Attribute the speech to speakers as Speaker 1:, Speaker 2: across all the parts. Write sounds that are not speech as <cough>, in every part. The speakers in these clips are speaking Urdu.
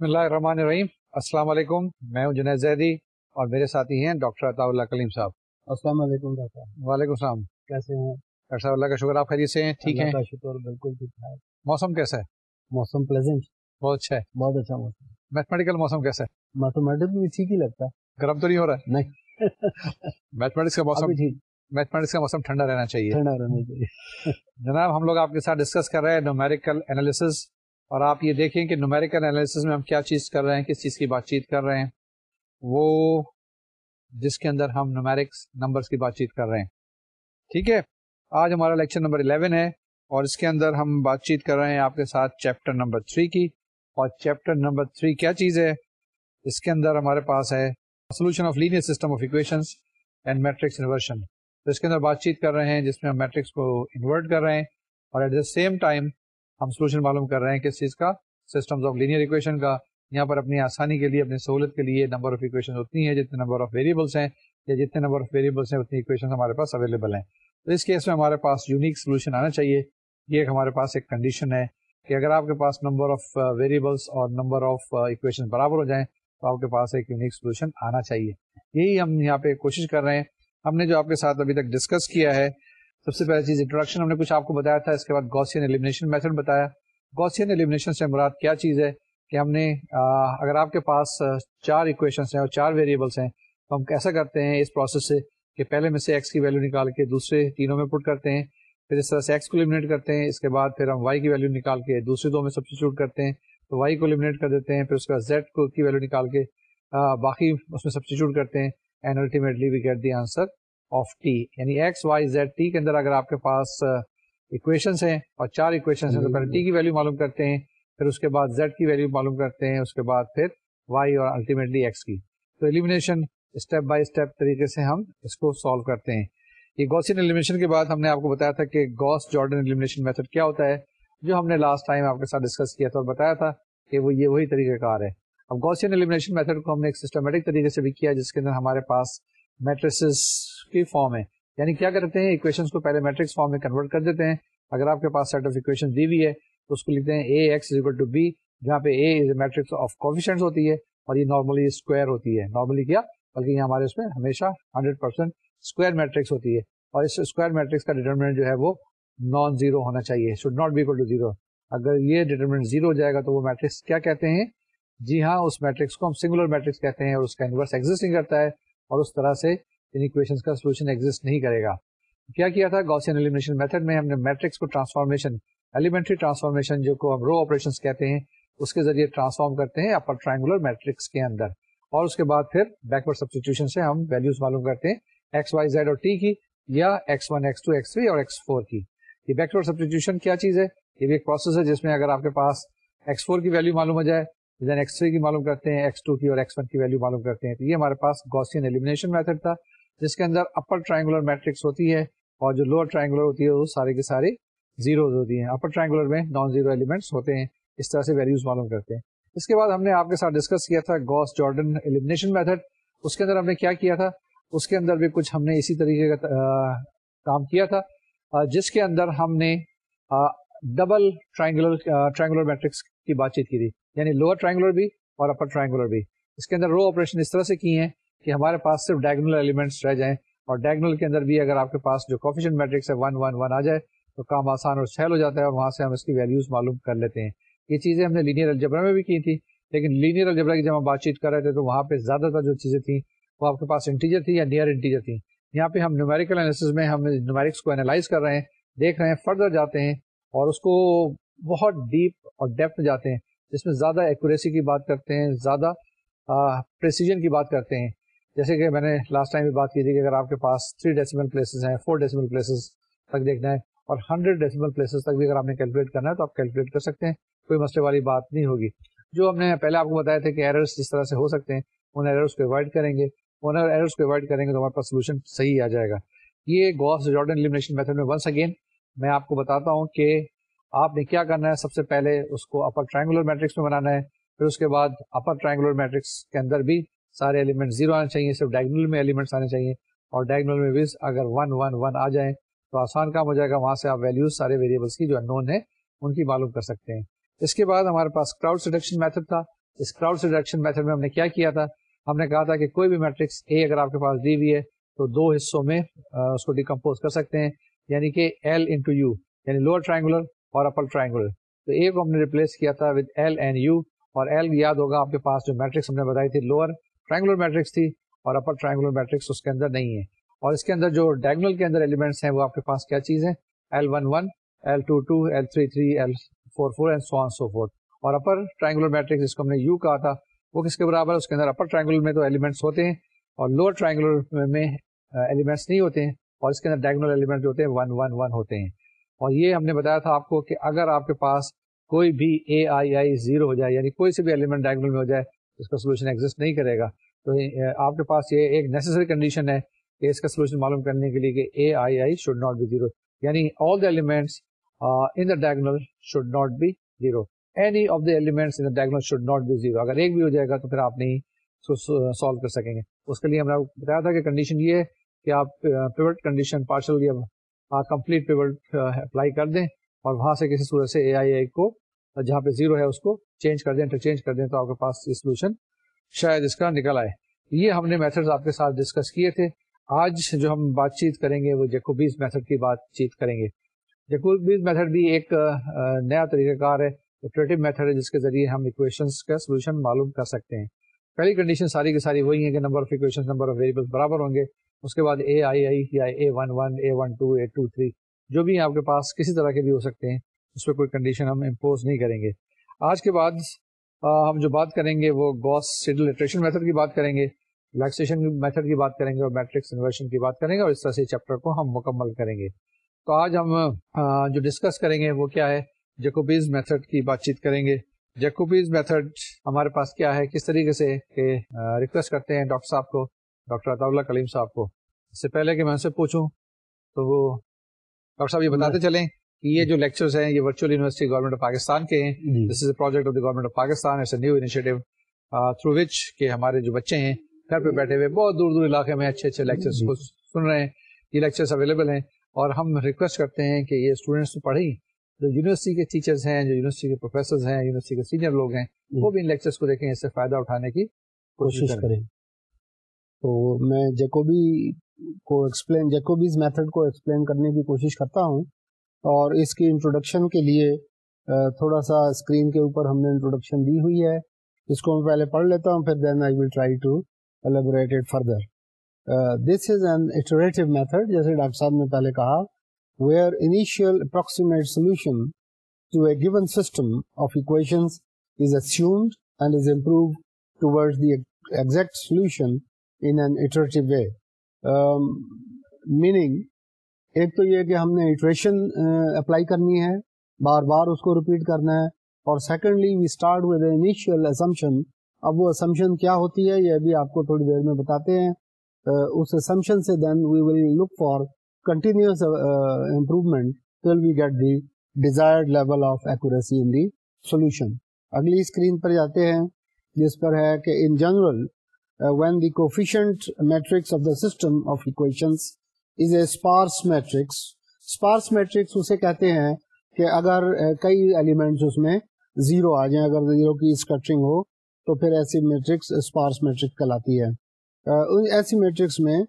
Speaker 1: بسم اللہ الرحمن الرحیم۔ السلام علیکم۔ میں ہوں جنید زیدی اور میرے ساتھی ہیں ڈاکٹر عطا اللہ کلیم صاحب۔
Speaker 2: السلام علیکم ڈاکٹر
Speaker 1: وعلیکم السلام۔
Speaker 2: کیسے ہیں؟
Speaker 1: ڈاکٹر صاحب اللہ کا شکر آپ خیریت سے ہیں؟ ٹھیک ہے
Speaker 2: شکر بالکل ٹھیک ٹھاک۔
Speaker 1: موسم کیسا ہے؟
Speaker 2: موسم پلیزنٹ۔
Speaker 1: بہت اچھا ہے۔
Speaker 2: بہت اچھا موسم۔
Speaker 1: میتھمیٹیکل موسم کیسا ہے؟
Speaker 2: میتھمیٹکس بھی ٹھیک ہی لگتا ہے۔
Speaker 1: گرم تو نہیں ہو رہا ہے؟
Speaker 2: نہیں۔
Speaker 1: میتھمیٹکس کا موسم
Speaker 2: ٹھیک۔
Speaker 1: میتھمیٹکس کا موسم ٹھنڈا رہنا چاہیے۔
Speaker 2: ٹھنڈا رہنا چاہیے۔
Speaker 1: جناب ہم لوگ آپ کے ساتھ ڈسکس کر رہے ہیں نومیریکل انالیسز اور آپ یہ دیکھیں کہ نومیریکل انالیسز میں ہم کیا چیز کر رہے ہیں، کس چیز کی بات چیت کر رہے ہیں؟ وہ جس کے اندر ہم نومیرکس نمبرس کی بات چیت کر رہے ہیں۔ ٹھیک ہے؟ آج ہمارا لیکچر نمبر 11 ہے اور اس کے اندر ہم بات چیت کر رہے ہیں آپ کے ساتھ چیپٹر نمبر 3 کی۔ اور چیپٹر نمبر 3 کیا چیز ہے؟ اس کے اندر ہمارے پاس ہے solution of linear system of equations and matrix inversion تو اس کے اندر بات چیت کر رہے ہیں جس میں ہم میٹرکس کو انورٹ کر رہے ہیں اور ایٹ دا سیم ٹائم ہم سولوشن معلوم کر رہے ہیں کس چیز کا؟ سسٹمز آف لینئر اکویشن کا۔ یہاں پر اپنی آسانی کے لیے، اپنی سہولت کے لیے نمبر آف اکویشن اتنی ہے جتنے نمبر آف ویریبلس ہیں یا جتنے نمبر آف ویریبلس ہیں، اتنی اکویشن ہمارے پاس اویلیبل ہیں۔ تو اس کیس میں ہمارے پاس یونیک سولوشن آنا چاہیے۔ یہ ایک ہمارے پاس ایک کنڈیشن ہے کہ اگر آپ کے پاس نمبر آف ویریبلس اور نمبر آف اکویشن برابر ہو جائیں، تو آپ کے پاس ایک یونیک سولوشن آنا چاہیے۔ یہی ہم یہاں پہ کوشش کر رہے ہیں۔ ہم نے جو آپ کے ساتھ ابھی تک ڈسکس کیا ہے سب سے پہلی چیز انٹروڈکشن ہم نے کچھ آپ کو بتایا تھا، اس کے بعد گوسین ایلیمنیشن میتھڈ بتایا۔ گوسین ایلیمنیشن سے مراد کیا چیز ہے؟ کہ ہم نے اگر آپ کے پاس چار اکویشنس ہیں اور چار ویریبلس ہیں، تو ہم کیسا کرتے ہیں اس پروسیس سے کہ پہلے میں سے ایکس کی ویلو نکال کے دوسرے تینوں میں پٹ کرتے ہیں، پھر اس طرح سے ایکس کو لمنیٹ کرتے ہیں، اس کے بعد پھر ہم وائی کی ویلو نکال کے دوسرے دو میں سبسٹیچیوٹ کرتے ہیں، تو وائی کو لمنیٹ کر دیتے ہیں، پھر اس کے بعد زیڈ کو کی ویلو نکال کے باقی اس میں سبسٹیچیوٹ کرتے ہیں۔ And ultimately we get the answer of T یعنی ایکس وائی زیڈ ٹی کے اندر اگر آپ کے پاس اکویشنس ہیں اور چار اکویشنس ہیں تو پہلے ٹی کی ویلو معلوم کرتے ہیں، پھر اس کے بعد زیڈ کی ویلو معلوم کرتے ہیں، اس کے بعد پھر وائی اور الٹیمیٹلی ایکس کی۔ تو ایلیمنیشن اسٹیپ بائی اسٹیپ طریقے سے ہم اس کو سالو کرتے ہیں۔ یہ گوسین ایلیمنیشن کے بعد ہم نے آپ کو بتایا تھا کہ گوس جارڈن ایلیمنیشن میتھڈ کیا ہوتا ہے، جو ہم نے لاسٹ ٹائم آپ کے ساتھ ڈسکس کیا تھا اور بتایا تھا کہ وہ یہ وہی طریقہ کار ہے۔ اب گوسین ایلیمنیشن میتھڈ کو ہم نے ایک سسٹمیٹک طریقے سے بھی کیا، جس کے اندر ہمارے پاس میٹریسز کی فارم ہے۔ یعنی کیا کرتے ہیں؟ اکویشنس کو پہلے میٹرکس فارم میں کنورٹ کر دیتے ہیں۔ اگر آپ کے پاس سیٹ آف اکویشن دی ہوئی ہے، تو اس کو لکھتے ہیں A X is to B جہاں پہ A is a matrix of coefficient ہوتی ہے اور یہ نارملی اسکوائر ہوتی ہے۔ نارملی کیا؟ بلکہ یہ ہمارے اس میں ہمیشہ ہنڈریڈ پرسینٹ اسکوائر میٹرکس ہوتی ہے۔ اور اس اسکوائر میٹرکس کا ڈیٹرمنٹ جو ہے وہ نان زیرو ہونا چاہیے۔ Should not be to zero اگر یہ ڈیٹرمنٹ زیرو ہو جائے گا تو وہ میٹرکس کیا کہتے ہیں؟ جی ہاں اس میٹرکس کو ہم سنگولر میٹرکس کہتے ہیں اور اس کا انورس ایگزٹ نہیں کرتا ہے۔ اور اس طرح سے ان اکویشن کا سولوشن ایگزٹ نہیں کرے گا۔ کیا کیا تھا؟ گوسین ایلیمنیشن میتھڈ میں ہم نے میٹرکس کو ٹرانسفارمیشن ایلیمنٹری ٹرانسفارمیشن جو کو ہم رو آپریشن کہتے ہیں، اس کے ذریعے ٹرانسفارم کرتے ہیں اپر ٹرائنگولر میٹرکس کے اندر۔ اور اس کے بعد پھر بیکورڈ سبسٹیوشن سے ہم ویلوز معلوم کرتے ہیں ایکس وائی زیڈ اور ٹی کی یا X one X two X three اور ایکس فور کی۔ یہ بیکورڈ سبسٹیوشن کیا چیز ہے؟ یہ بھی ایک پروسیس ہے جس میں اگر آپ کے پاس ایکس فور کی ویلو معلوم ہو جائے ایکس تھری کی معلوم کرتے ہیں ایکس ٹو کی اور ایکس ون کی ویلو معلوم کرتے ہیں۔ تو یہ ہمارے پاس گوسین ایلیمنیشن میتھڈ تھا، جس کے اندر اپر ٹرائنگولر میٹرکس ہوتی ہے اور جو لوور ٹرائنگولر ہوتی ہے، وہ سارے کے سارے زیروز ہوتی ہیں۔ اپر ٹرائنگولر میں نان زیرو ایلیمنٹس ہوتے ہیں، اس طرح سے ویلیوز معلوم کرتے ہیں۔ اس کے بعد ہم نے آپ کے ساتھ ڈسکس کیا تھا گوس جارڈن ایلیمنیشن میتھڈ اس کے اندر ہم نے کیا کیا تھا؟ اس کے اندر بھی کچھ ہم نے اسی طریقے کا کام کیا تھا۔ جس کے اندر ہم نے ڈبل ٹرائنگولر ٹرائنگولر میٹرکس کی بات چیت کی تھی۔ یعنی لوور ٹرائنگولر بھی اور اپر ٹرائنگولر بھی۔ اس کے اندر رو آپریشن اس طرح سے کی ہیں کہ ہمارے پاس صرف ڈائگنل ایلیمنٹس رہ جائیں اور ڈائگنل کے اندر بھی اگر آپ کے پاس جو کوفیشن میٹرکس ہے ون ون ون آ جائے تو کام آسان اور سہل ہو جاتا ہے اور وہاں سے ہم اس کی ویلیوز معلوم کر لیتے ہیں۔ یہ چیزیں ہم نے لینئر الجبرا میں بھی کی تھی، لیکن لینئر الجبرا کی جب ہم بات چیت کر رہے تھے تو وہاں پہ زیادہ تر جو چیزیں تھیں وہ آپ کے پاس انٹیجر تھی یا نیئر انٹیجر تھیں۔ یہاں پہ ہم نیومیریکل انالیسز میں ہم نیومیرکس کو انالائز کر رہے ہیں، دیکھ رہے ہیں فردر جاتے ہیں اور اس کو بہت ڈیپ اور ڈیپتھ جاتے ہیں۔ جس میں زیادہ ایکوریسی کی بات کرتے ہیں، زیادہ پریسیجن کی بات کرتے ہیں۔ جیسے کہ میں نے لاسٹ ٹائم بھی بات کی تھی کہ اگر آپ کے پاس تھری ڈیسیمل پلیسز ہیں فور ڈیسیمل پلیسز تک دیکھنا ہے اور ہنڈریڈ ڈیسیمل پلیسز تک بھی اگر آپ نے کیلکولیٹ کرنا ہے تو آپ کیلکولیٹ کر سکتے ہیں، کوئی مسئلے والی بات نہیں ہوگی۔ جو ہم نے پہلے آپ کو بتایا تھا کہ ایررس جس طرح سے ہو سکتے ہیں، ان ایررس کو اوائڈ کریں گے۔ ان ایررس کو اوائڈ کریں گے تو ہمارے پاس سولوشن صحیح آ جائے گا۔ یہ گوس جارڈن ایلیمنیشن میتھڈ میں ونس اگین میں آپ کو بتاتا ہوں کہ آپ نے کیا کرنا ہے؟ سب سے پہلے اس کو اپر ٹرائنگولر میٹرکس میں بنانا ہے، پھر اس کے بعد اپر ٹرائنگولر میٹرکس کے اندر بھی سارے ایلیمنٹ زیرو آنے چاہیے، صرف ڈائگنل میں ایلیمنٹس آنے چاہیے اور ڈائگنل میں بھی اگر ون ون ون آ جائیں تو آسان کام ہو جائے گا۔ وہاں سے آپ ویلیوز سارے ویریبلس کی جو ان نون ہے ان کی معلوم کر سکتے ہیں۔ اس کے بعد ہمارے پاس کراؤڈ سلیکشن میتھڈ تھا۔ اس کراؤڈ سے ڈائریکشن میتھڈ میں ہم نے کیا کیا تھا؟ ہم نے کہا تھا کہ کوئی بھی میٹرکس اے اگر آپ کے پاس دی ہوئی ہے تو دو حصوں میں اس کو ڈیکمپوز کر سکتے ہیں۔ یعنی کہ ایل انٹو یو یعنی لوور ٹرائنگولر اور اپر ٹرائنگولر تو اے کو ہم نے ریپلیس کیا تھا ود ایل اینڈ یو اور ایل یاد ہوگا آپ کے پاس جو میٹرکس ہم نے بتائی تھی لوور ٹرائنگولر میٹرکس تھی اور اپر ٹرائنگولر میٹرکس اس کے اندر نہیں ہے۔ اور اس کے اندر جو ڈائگنل کے اندر ایلیمنٹس ہیں وہ آپ کے پاس کیا چیز ہے L one one L two two L three three L four four and so on so four اور اپر ٹرائنگولر میٹرکس جس کو ہم نے یو کہا تھا وہ کس کے برابر ہے؟ اس کے اندر اپر ٹرائنگولر میں تو ایلیمنٹس ہوتے ہیں اور لوور ٹرائنگولر میں ایلیمنٹس uh, نہیں ہوتے ہیں اور اس کے اندر ڈائگنل ایلیمنٹ جو ہوتے ہیں ون ون ون ہوتے ہیں۔ اور یہ ہم نے بتایا تھا آپ کو کہ اگر آپ کے پاس کوئی بھی اے آئی آئی زیرو ہو جائے یعنی کوئی سے بھی ایلیمنٹ ڈائگنل میں ہو جائے، اس کا سولوشن ایگزٹ نہیں کرے گا۔ تو آپ کے پاس یہ ایک نیسسری کنڈیشن ہے کہ اس کا سولوشن معلوم کرنے کے لیے کہ A I I should not be zero یعنی all the elements in the diagonal should not be zero any of the elements in the diagonal should not be zero اگر ایک بھی ہو جائے گا تو پھر آپ نہیں اس کو سالو کر سکیں گے۔ اس کے لیے ہم نے بتایا تھا کہ کنڈیشن یہ ہے کہ آپ پیوٹ کنڈیشن پارشل یا کمپلیٹ پیوٹ اپلائی کر دیں اور وہاں سے کسی صورت سے اے آئی آئی کو، جہاں پہ زیرو ہے اس کو چینج کر دیں انٹرچینج کر دیں تو آپ کے پاس یہ سولوشن شاید اس کا نکل آئے۔ یہ ہم نے میتھڈ آپ کے ساتھ ڈسکس کیے تھے۔ آج جو ہم بات چیت کریں گے وہ جیکوبیز میتھڈ کی بات چیت کریں گے۔ جیکوبیز میتھڈ بھی ایک نیا طریقہ کار ہے۔ میتھڈ ہے جس کے ذریعے ہم اکویشنس کا سولوشن معلوم کر سکتے ہیں۔ پہلی کنڈیشن ساری کی ساری وہی ہے کہ number of equation number of variable برابر ہوں گے۔ اس کے بعد اے آئی آئی یا A one one A one two A two three جو بھی آپ کے پاس کسی طرح کے بھی ہو سکتے ہیں، اس پہ کوئی کنڈیشن ہم امپوز نہیں کریں گے۔ آج کے بعد ہم جو بات کریں گے وہ گوس سیڈلٹریشن میتھڈ کی بات کریں گے ریلیکسیشن میتھڈ کی بات کریں گے اور میٹرکس انورشن کی بات کریں گے اور اس طرح سے چیپٹر کو ہم مکمل کریں گے۔ تو آج ہم جو ڈسکس کریں گے وہ کیا ہے؟ جیکوبیز میتھڈ کی بات چیت کریں گے۔ جیکوبیز میتھڈ ہمارے پاس کیا ہے؟ کس طریقے سے کہ ریکویسٹ کرتے ہیں ڈاکٹر صاحب کو۔ ڈاکٹر عطا اللہ کلیم صاحب کو۔ اس سے پہلے کہ میں ان سے پوچھوں تو وہ ڈاکٹر صاحب یہ بتاتے چلیں کہ یہ جو لیکچرز ہیں یہ virtual university government of Pakistan کے ہیں۔ This is a project of the government of Pakistan it's a new initiative through which کہ ہمارے جو بچے ہیں گھر پہ بیٹھے ہوئے بہت دور دور علاقے میں اچھے اچھے لیکچرز کو سن رہے ہیں۔ یہ لیکچرز اویلیبل ہیں۔ اور ہم ریکویسٹ کرتے ہیں کہ یہ اسٹوڈینٹس پڑھیں۔ جو یونیورسٹی کے ٹیچرز ہیں جو یونیورسٹی کے پروفیسرز ہیں یونیورسٹی کے سینئر لوگ ہیں وہ بھی ان لیکچرز کو دیکھیں اس سے فائدہ اٹھانے کی
Speaker 2: کوشش کریں۔ تو میں جیکوبی کو ایکسپلین جیکوبیز میتھڈ کو ایکسپلین کرنے کی کوشش کرتا ہوں اور اس کی انٹروڈکشن کے لیے تھوڑا سا اسکرین کے اوپر ہم نے انٹروڈکشن دی ہوئی ہے۔ اس کو میں پہلے پڑھ لیتا ہوں، پھر then I will try to elaborate further this is an iterative method جیسے ڈاکٹر صاحب نے پہلے کہا where initial approximate solution to a given system of equations is assumed and is improve toward the exact solution in an iterative way meaning ایک تو یہ کہ ہم نے ایٹریشن اپلائی uh, کرنی ہے، بار بار اس کو ریپیٹ کرنا ہے، اور secondly we start with initial assumption اب وہ اسمپشن کیا ہوتی ہے، یہ بھی آپ کو تھوڑی دیر میں بتاتے ہیں۔ uh, اس اسمپشن سے then we will look for continuous improvement till we get the desired level of accuracy in the solution اگلی اسکرین پر جاتے ہیں، جس پر ہے کہ in general when the coefficient matrix of the system of equations is a sparse matrix sparse matrix اسے کہتے ہیں کہ اگر uh, کئی ایلیمنٹس اس میں زیرو آ جائیں، اگر زیرو کی اسکٹرنگ ہو، تو پھر ایسی میٹرکس اسپارس میٹرک کہلاتی ہے uh, ایسی میٹرکس میں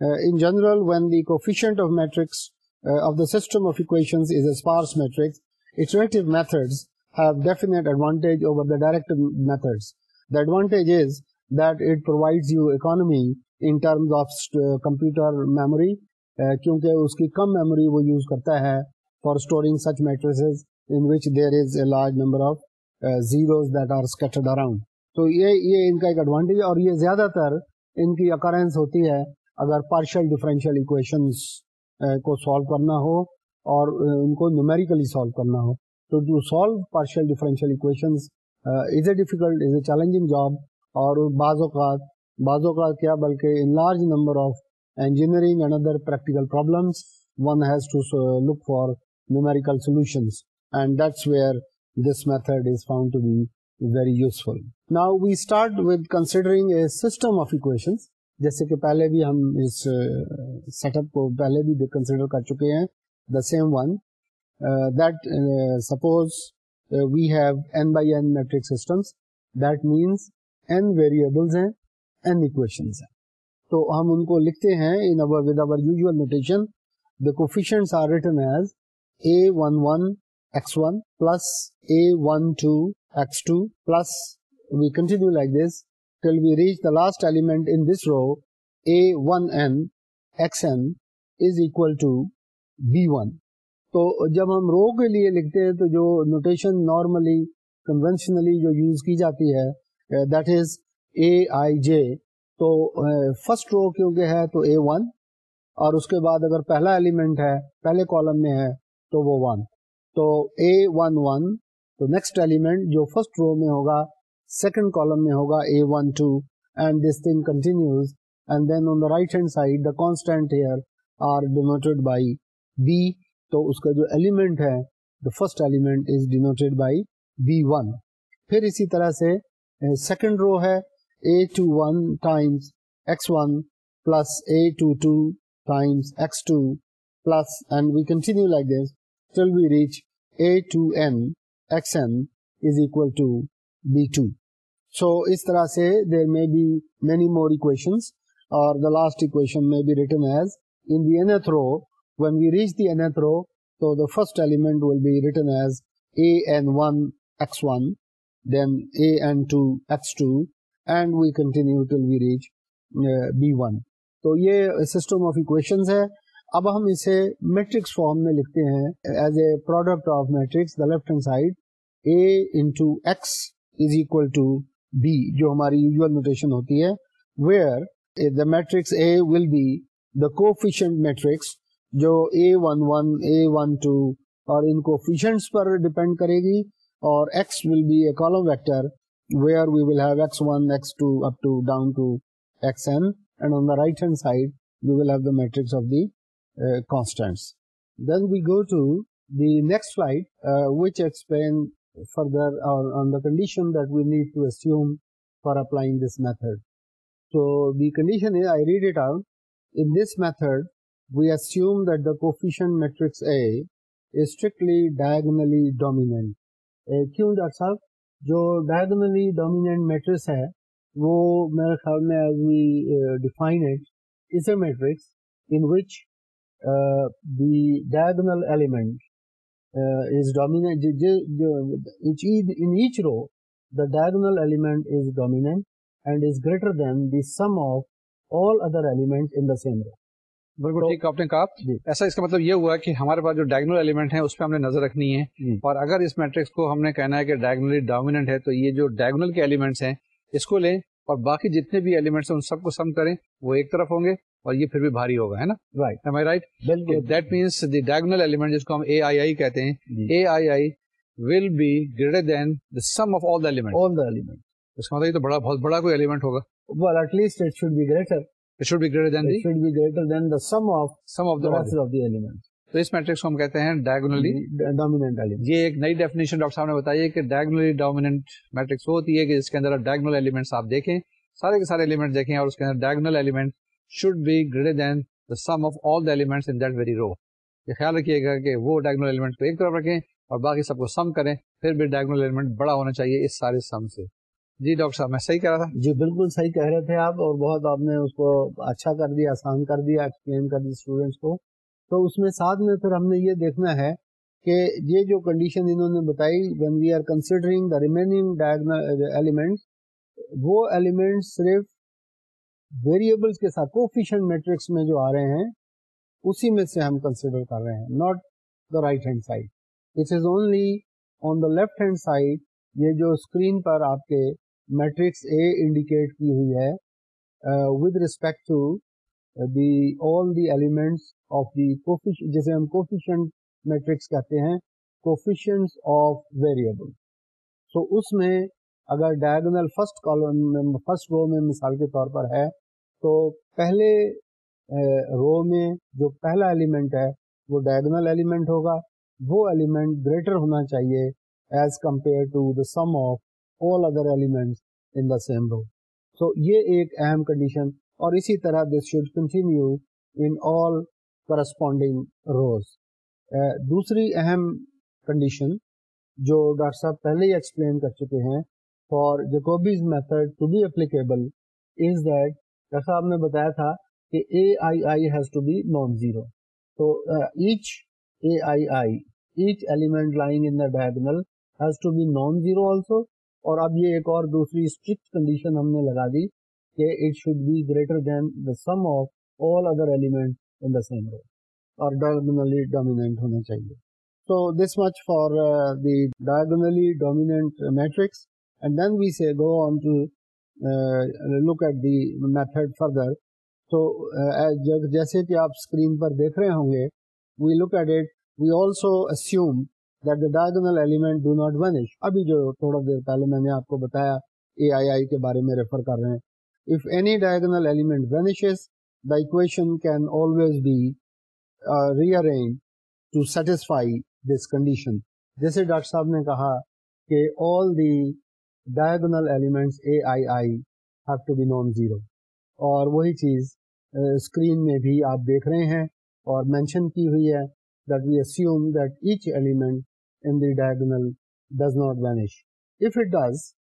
Speaker 2: in general when the coefficient of matrix of the system of equation is a sparse matrix iterative methods have definite advantage over the direct methods. The advantage is that it provides you economy in terms of uh, computer memory uh, کیونکہ اس کی کم میموری وہ یوز کرتا ہے for storing such matrices in which there is a large number of zeros that are scattered around تو یہ یہ ان کا ایک ایڈوانٹیج اور یہ زیادہ تر ان کی اکرنس ہوتی ہے اگر پارشل ڈفرینشیل اکویشنس کو سالو کرنا ہو اور uh, ان کو نومیریکلی سالو کرنا ہو. تو to solve partial differential equations is a difficult is a challenging job اور بعض اوقات بعض اوقات کیا، بلکہ in large number of engineering and other practical problems one has to look for numerical solutions and that's where this method is found to be very useful now we start with considering a system of equations جیسے کہ پہلے بھی ہم اس سیٹ اپ کو پہلے بھی کنسیڈر کر چکے ہیں the same one that suppose we have N by N matrix systems that means N variables ہیں این اکویشنز ہیں. تو ہم ان کو لکھتے ہیں in with our usual notation the coefficients are written as A one one X one plus A one two X two plus we continue like this till we reach the last element in this row A one N X N is equal to B one تو جب ہم رو کے لیے لکھتے ہیں تو جو نوٹیشن نارملی کنونشنلی جو یوز کی جاتی ہے that is a I j تو فرسٹ رو کیونکہ ہے تو اے ون اور اس کے بعد اگر پہلا ایلیمنٹ ہے، پہلے کالم میں ہے، تو وہ ون تو اے ون ون تو نیکسٹ ایلیمنٹ جو فرسٹ رو میں ہوگا سیکنڈ کالم میں ہوگا A one two and this thing continues and then on the right hand side the constant here are denoted by B تو اس کا جو ایلیمنٹ ہے the first element is denoted by B one پھر اسی طرح سے سیکنڈ رو ہے A two one times X one plus A two two times X two plus and we continue like this till we reach A two N X N is equal to B two so اس طرح سے there may be many more equations اور دا لاسٹ اکویشن میں be written as in the nth row when we reach the nth row so the first element will be written as an1 x1 then an2 x2 and we continue till we reach uh, b1 تو یہ سسٹم آف اکویشنز ہے۔ اب ہم اسے میٹرکس فارم میں لکھتے ہیں as a product of matrix the left hand side A into X is equal to B جو ہماری یوزل نوٹیشن ہوتی ہے where the matrix A will be the coefficient matrix جو A one one A one two اور ان کوفیشنٹس پر ڈپینڈ کرے گی۔ اور X will be a column vector where we will have X one X two up to down to X N and on the right hand side we will have the matrix of the constants then we go to the next slide which further or on the condition that we need to assume for applying this method. So the condition is, I read it out, in this method we assume that the coefficient matrix A is strictly diagonally dominant. کیوں ڈاکٹر صاحب؟ جو ڈائگنلی ڈومیننٹ میٹرکس ہے، وہ میرے خیال میں as we define it is a matrix in which the diagonal element is dominant in each row the diagonal element is dominant and is greater than the sum of all other element in the same row
Speaker 1: بالکل ٹھیک آپ نے کہا۔ جی۔ ایسا اس کا مطلب یہ ہوا کہ ہمارے پاس جو ڈائگنل ایلیمنٹ ہے اس پہ ہم نے نظر رکھنی ہے۔ اور اگر اس میٹرکس کو ہم نے کہنا ہے کہ ڈائگنلی ڈومیننٹ ہے تو یہ جو ڈائگنل کے ایلیمنٹس ہیں اس کو لیں اور باقی جتنے بھی ایلیمنٹس ہیں ان سب کو سم کریں۔ وہ ایک طرف ہوں گے اور یہ پھر بھی بھاری ہوگا ہے نا؟ Right am I right that means the diagonal element جس کو ہم اے آئی آئی کہتے ہیں a i i will be greater than the sum of all the element all the element اس کا مطلب یہ تو بڑا بہت بڑا کوئی ایلیمنٹ ہوگا۔
Speaker 2: Well at least it should be greater
Speaker 1: should be greater than
Speaker 2: it the should be greater than the sum of sum of the, rest of the elements.
Speaker 1: تو اس میٹرکس کو ہم کہتے ہیں ڈائگنلی
Speaker 2: ڈومیننٹ ایلیمنٹ
Speaker 1: یہ ایک نئی ڈیفینیشن ڈاکٹر صاحب نے بتائی کہ ڈائگنلی ڈومیننٹ میٹرکس ہوتی ہے کہ جس کے اندر ڈائگنل ایلیمنٹس آپ دیکھیں سارے کے سارے ایلیمنٹ دیکھیں اور اس کے اندر diagonal element should be greater than the sum of all the elements in that very row یہ خیال رکھیے گا کہ وہ ڈائگنل ایلیمنٹ کو ایک طرف رکھیں اور باقی سب کو سم کریں پھر بھی ڈائگنل ایلیمنٹ بڑا ہونا چاہیے اس سارے سم سے جی ڈاکٹر صاحب، میں صحیح کہہ رہا تھا؟
Speaker 2: جی بالکل صحیح کہہ رہے تھے آپ اور بہت آپ نے اس کو اچھا کر دیا، آسان کر دیا ایکسپلین کر دیا اسٹوڈینٹس کو۔ تو اس میں ساتھ میں پھر ہم نے یہ دیکھنا ہے کہ یہ جو کنڈیشن انہوں نے بتائی when we are considering the remaining element وہ ایلیمنٹ صرف ویریبلس کے ساتھ کوفیشن میٹرکس میں جو آ رہے ہیں، اسی میں سے ہم کنسیڈر کر رہے ہیں not the right hand side it is only on the left hand side یہ جو اسکرین پر آپ کے میٹرکس اے انڈیکیٹ کی ہوئی ہے with respect to the all the elements of the جیسے ہم کوفیشنٹ میٹرکس کہتے ہیں کوفیشنس آف ویریبل سو اس میں اگر ڈائگنل فرسٹ کالم میں فرسٹ رو میں مثال کے طور پر ہے، تو پہلے رو میں جو پہلا ایلیمنٹ ہے، وہ ڈائگنل ایلیمنٹ ہوگا۔ وہ ایلیمنٹ گریٹر ہونا چاہیے as compare to the sum of all other elements in the same row. So یہ ایک اہم کنڈیشن اور اسی طرح this should continue in all corresponding rows. Uh, دوسری اہم کنڈیشن جو ڈاکٹر صاحب پہلے ہی ایکسپلین کر چکے ہیں for Jacobi's method to be applicable is that جیسا آپ نے بتایا تھا کہ a i i has to be non zero تو each a i i each element lying in the diagonal has to be non zero also اور اب یہ ایک اور دوسری اسٹرکٹ کنڈیشن ہم نے لگا دی کہ it should be greater than the sum of all other element in the same row اور ڈائگنلی ڈومیننٹ ہونا چاہیے. So this much for uh, the diagonally dominant matrix. And then we say go on to uh, look at the method جیسے کہ آپ اسکرین پر دیکھ رہے ہوں گے we look at it. We also assume that the diagonal element do not vanish ابھی جو تھوڑا دیر پہلے میں نے آپ کو بتایا اے آئی آئی کے بارے میں ریفر کر رہے ہیں if any diagonal element vanishes the equation can always be uh, rearranged to satisfy this condition جیسے ڈاکٹر صاحب نے کہا کہ all the diagonal elements a I I have to be non zero اور وہی چیز اسکرین میں بھی آپ دیکھ رہے ہیں اور مینشن کی ہوئی ہے that we assume that each element in the diagonal does not vanish. If it does,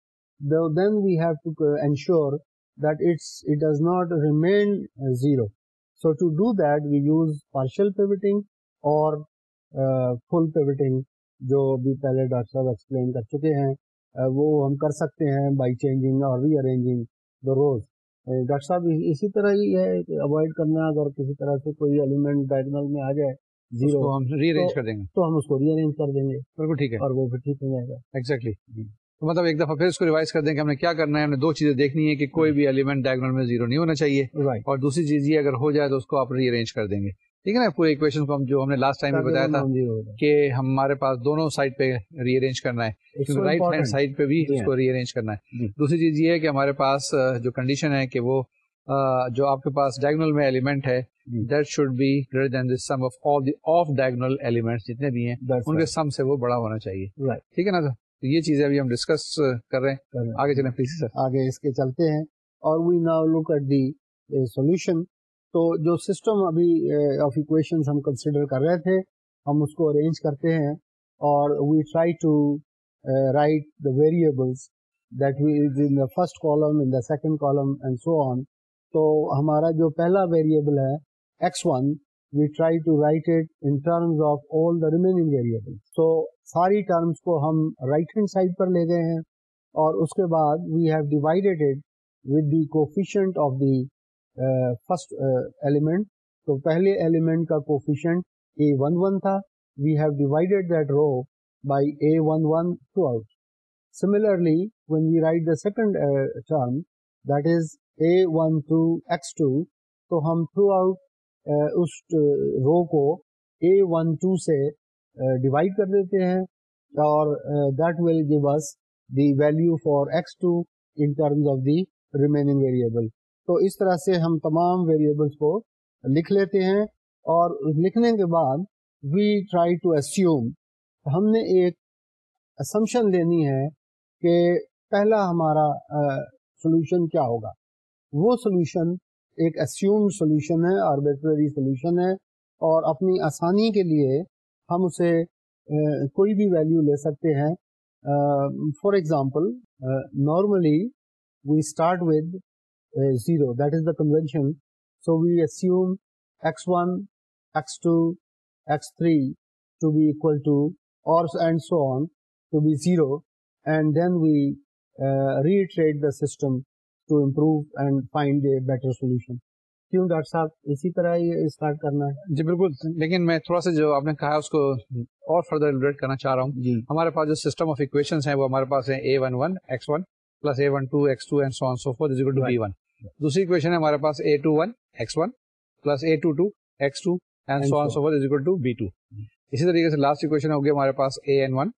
Speaker 2: though then we have to ensure that it's, it does not remain zero. So to do that, we use partial pivoting or uh, full pivoting جو بھی پہلے ڈاکٹر صاحب ایکسپلین کر چکے ہیں وہ ہم کر سکتے ہیں بائی چینجنگ اور rearranging the rows doctor صاحب اسی طرح ہی ہے اوائڈ کرنا اگر کسی طرح سے کوئی ایلیمنٹ ڈائگنل میں آ جائے
Speaker 1: زیرو ہم ری ارینج کر دیں گے۔
Speaker 2: تو ہم اس کو ری ارینج کر دیں گے۔
Speaker 1: بالکل ٹھیک ہے۔
Speaker 2: اور وہ پھر ٹھیک ہو جائے گا۔
Speaker 1: ایگزیکٹلی تو مطلب ایک دفعہ پھر اس کو ریوائز کر دیں کہ ہم نے کیا کرنا ہے ہم نے دو چیزیں دیکھنی ہے کہ کوئی بھی ایلیمنٹ ڈائگنل میں زیرو نہیں ہونا چاہیے۔ اور دوسری چیز یہ اگر ہو جائے تو اس کو آپ ری ارینج کر دیں گے۔ ٹھیک ہے نا؟ پورے اکویشن کو ہم جو ہم نے لاسٹ ٹائم میں بتایا تھا کہ ہمارے پاس دونوں سائڈ پہ ری ارینج کرنا ہے۔ کیونکہ رائٹ ہینڈ سائڈ پہ بھی اس کو ری ارینج کرنا ہے۔ دوسری چیز یہ ہے کہ ہمارے پاس جو کنڈیشن ہے کہ وہ جو آپ کے پاس ڈائگنل میں ایلیمنٹ ہے that should be greater than this sum of all the of diagonal element جتنے بھی ہیں ان کے سم سے وہ بڑا ہونا چاہیے۔ ٹھیک ہے نا تو؟ یہ چیزیں ابھی ہم ڈسکس کر رہے ہیں۔ آگے چلیں پلیز سر
Speaker 2: آگے اس کے چلتے ہیں۔ اور we now look at the solution تو جو سسٹم ابھی آف اکویشن ہم کنسیڈر کر رہے تھے ہم اس کو ارینج کرتے ہیں۔ اور we try to write the variables that we is in the first column in the second column and so on تو ہمارا جو پہلا ویریبل ہے x one we try to write it in terms of all the remaining variable تو ساری ٹرمس کو ہم رائٹ ہینڈ سائڈ پر لے گئے ہیں اور اس کے بعد we have divided it with the coefficient of the first element تو پہلے ایلیمنٹ کا کوفیشنٹ اے ون ون تھا we have divided that row by a one one throughout similarly when we write the second term that is a one two x two تو ہم تھرو آؤٹ اس رو کو اے ون ٹو سے ڈیوائڈ کر دیتے ہیں اور that will give us the value for x two in terms of the remaining variable تو اس طرح سے ہم تمام ویریبلس کو لکھ لیتے ہیں اور لکھنے کے بعد وی ٹرائی ٹو ایسیوم ہم نے ایک اسمپشن لینی ہے کہ پہلا ہمارا سولوشن کیا ہوگا۔ وہ سولوشن ایک اسیوم سولوشن ہے آربیٹری سولوشن ہے، اور اپنی آسانی کے لیے ہم اسے کوئی بھی ویلیو لے سکتے ہیں۔ For example normally we start with zero that is the convention so we assume x one x two x three to be equal to اور and so on to be zero and then we reiterate the system to improve and find a better solution کیوں ڈاکٹر صاحب اسی طرح یہ اسٹارٹ کرنا ہے؟
Speaker 1: جی بالکل۔ لیکن میں تھوڑا سا جو آپ نے کہا اس کو اور فردر ایلوریٹ کرنا چاہ رہا ہوں۔ جی۔ ہمارے پاس جو سسٹم آف اکویشن ہیں وہ ہمارے پاس ہیں a one one x one plus a one two x two and so so four is to be one دوسری اکویشن ہے ہمارے پاس a two one x one plus a two two x two and so so four is to be two اسی طریقے سے لاسٹ اکویشن ہوگی ہمارے پاس اے این ون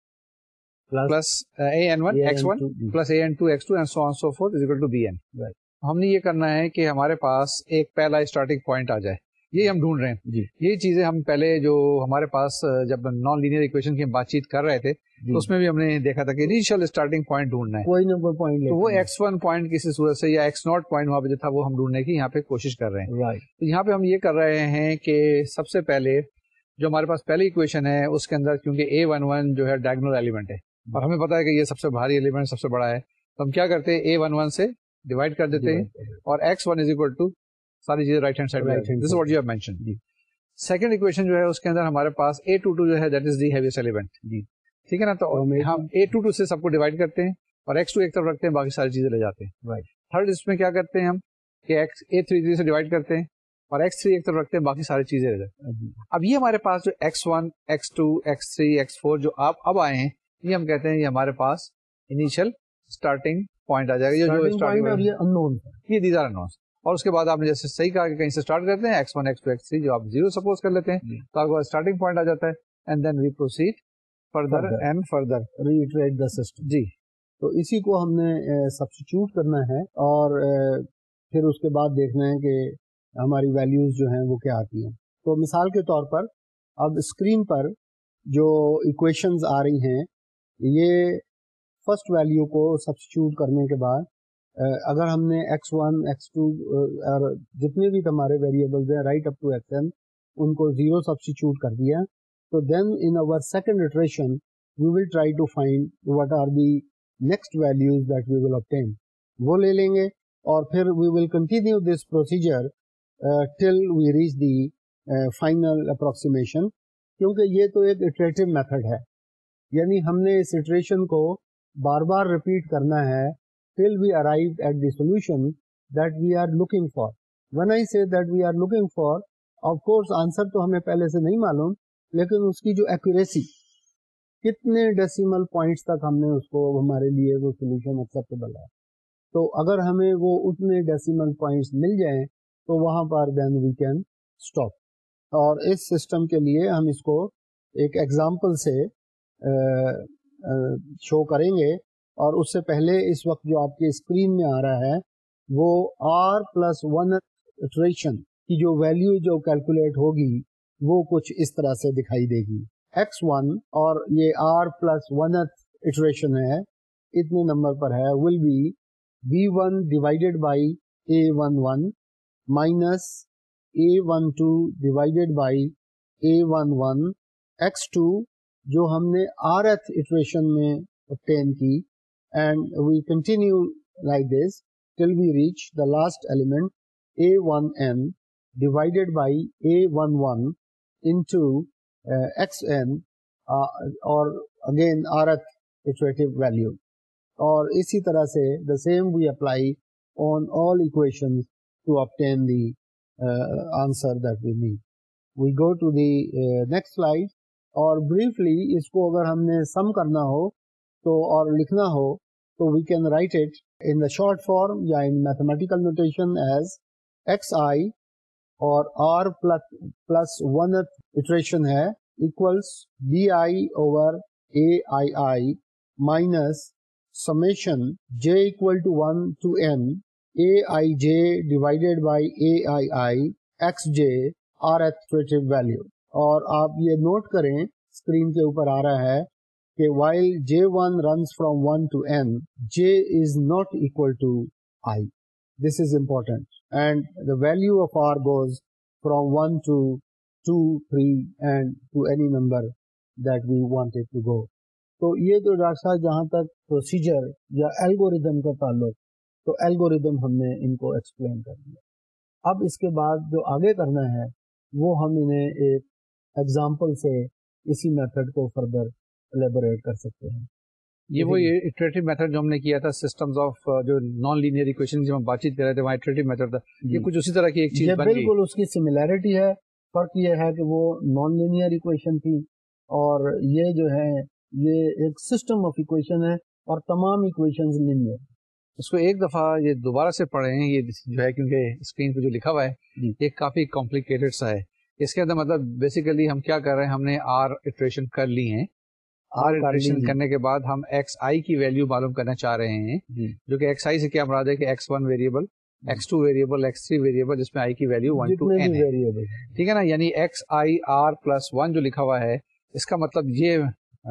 Speaker 1: ہم نے یہ کرنا ہے کہ ہمارے پاس ایک پہلا اسٹارٹنگ پوائنٹ آ جائے۔ یہ ہم ڈھونڈ رہے ہیں۔ جی۔ یہ چیزیں ہم پہلے جو ہمارے پاس جب نان لینئر اکویشن کی بات چیت کر رہے تھے جی. تو اس میں بھی ہم نے دیکھا تھا کہ انیشیل اسٹارٹنگ پوائنٹ ڈھونڈنا ہے۔
Speaker 2: کوئی پوائنٹ
Speaker 1: وہ ایکس ون پوائنٹ کسی صورت سے یا ایکس ناٹ پوائنٹ وہاں پہ جو تھا وہ ہم ڈھونڈنے کی یہاں پہ کوشش کر رہے ہیں۔ تو یہاں پہ ہم یہ کر رہے ہیں کہ سب سے پہلے جو ہمارے پاس پہلی اکویشن ہے اس کے اندر کیونکہ اے ون ون جو ہے ڈائگنل ایلیمنٹ ہے۔ اور ہمیں پتا ہے کہ یہ سب سے بھاری ایلیمنٹ سب سے بڑا ہے۔ تو ہم کیا کرتے ہیں؟ اے ون ون سے ڈیوائڈ کر دیتے ہیں اور x one is equal to ساری چیزیں right hand side this what you have mention second equation جو ہے اس کے اندر ہمارے پاس اے ٹو ٹو جو ہے that is the heaviest element جی۔ ٹھیک ہے نا؟ تو ہم اے ٹو ٹو سے سب کو ڈیوائڈ کرتے ہیں اور ایکس ٹو ایک طرف رکھتے ہیں باقی ساری چیزیں لے جاتے ہیں۔ تھرڈ اس میں کیا کرتے ہیں ہم؟ کہ اے تھری تھری سے ڈیوائڈ کرتے ہیں اور ایکس تھری ایک طرف رکھتے ہیں باقی ساری چیزیں لے جاتے ہیں۔ اب یہ ہمارے پاس جو x one x two x three x four جو آپ اب آئے ہیں یہ ہم کہتے ہیں یہ ہمارے پاس انیشل اسٹارٹنگ پوائنٹ آ جائے گا یہ دیز آر انون اور اس کے بعد آپ نے جیسے صحیح کہا کہ کہیں سے اسٹارٹ کرتے ہیں x one x two x three جو آپ زیرو سپوز کر لیتے ہیں تو آپ کو اسٹارٹنگ پوائنٹ آ جاتا ہے and then we proceed further and further
Speaker 2: reiterate the system جی۔ تو اسی کو ہم نے سبسٹیچیوٹ کرنا ہے اور پھر اس کے بعد دیکھنا ہے کہ ہماری ویلیوز جو ہیں وہ کیا آتی ہیں۔ تو مثال کے طور پر اب اسکرین پر جو ایکویشنز آ رہی ہیں یہ فرسٹ ویلیو کو سبسٹیچیوٹ کرنے کے بعد اگر ہم نے ایکس ون ایکس ٹو اور جتنے بھی ہمارے ویریبلز ہیں right up to x n ان کو زیرو سبسٹیچیوٹ کر دیا، تو then in our second iteration we will try to find what are the next values that we will obtain. وہ لے لیں گے، اور پھر we will continue this procedure till we reach the final approximation کیونکہ یہ تو ایک اٹریٹو میتھڈ ہے۔ یعنی ہم نے اس اٹریشن کو بار بار ریپیٹ کرنا ہے till we arrive at the solution that we are looking for. When I say that we are looking for, of course answer تو ہمیں پہلے سے نہیں معلوم لیکن اس کی جو ایکوریسی کتنے ڈیسیمل پوائنٹس تک ہم نے اس کو ہمارے لیے وہ سولوشن ایکسیپٹیبل ہے تو اگر ہمیں وہ اتنے ڈیسیمل پوائنٹس مل جائیں تو وہاں پر دین وی کین اسٹاپ اور اس سسٹم کے لیے ہم اس کو ایک ایگزامپل سے شو کریں گے۔ اور اس سے پہلے اس وقت جو آپ کے اسکرین میں آ رہا ہے، وہ آر پلس ون اٹریشن کی جو ویلیو جو کیلکولیٹ ہوگی، وہ کچھ اس طرح سے دکھائی دے گی۔ ایکس ون اور یہ آر پلس ون اٹریشن ہے، اتنے نمبر پر ہے will be v one divided by a one one minus a one two divided by a one one x two جو ہم نے آر ایتھ آرتھن میں obtain کی and we continue like this till we reach the last element a one m divided by a one one into x m اور again r th iterative value اور اسی طرح سے the same we apply on all equation to obtain the answer that we need we go to the next life اور briefly اس کو اگر ہم نے sum کرنا ہو تو اور لکھنا ہو تو we can write it in the short form یا in mathematical notation as x i اور آر پلس ون اٹریشن ہے equals b i over a i i minus summation j equal to one to n a i j divided by a i i x j r th value اور آپ یہ نوٹ کریں اسکرین کے اوپر آ رہا ہے کہ while j one runs from one to n j is not equal to i this is important and the value of r goes from one to two three and to any number that we wanted to go تو یہ تو ڈاکٹر صاحب جہاں تک پروسیجر یا ایلگوریدم کا تعلق، تو ایلگوریدم ہم نے ان کو ایکسپلین کر دیا۔ اب اس کے بعد جو آگے کرنا ہے، وہ ہم انہیں ایک ایگزامپل سے اسی میتھڈ کو فردر الیبوریٹ کر سکتے ہیں۔
Speaker 1: یہ وہ اٹریٹو میتھڈ جو ہم نے کیا تھا سسٹمز آف جو نان لینئر اکویشن جو ہم بات چیت کر رہے تھے وہاں اٹریٹو میتھڈ تھا۔ یہ کچھ اسی طرح کی ایک چیز
Speaker 2: بالکل اس کی سملیرٹی ہے۔ فرق یہ ہے کہ وہ نان لینئر اکویشن تھی اور یہ جو ہے یہ ایک سسٹم آف اکویشن ہے اور تمام اکویشن لینئر
Speaker 1: اس کو ایک دفعہ یہ دوبارہ سے پڑھیں یہ جو ہے کیونکہ اسکرین پہ جو لکھا ہوا ہے یہ کافی کمپلیکیٹڈ سا ہے۔ اس کے اندر مطلب بیسیکلی ہم کیا کر رہے ہیں؟ ہم نے آر اٹریشن کر لی ہیں۔ آر انٹریشن کرنے کے بعد ہم ایکس آئی کی ویلو معلوم کرنا چاہ رہے ہیں۔ جی۔ جو کہ ایکس آئی سے کیا مراد ہے کہ x one variable x two variable x three variable جس میں آئی کی ویلو ون ٹو ٹھیک ہے نا؟ یعنی x i r plus one جو لکھا ہوا ہے اس کا مطلب یہ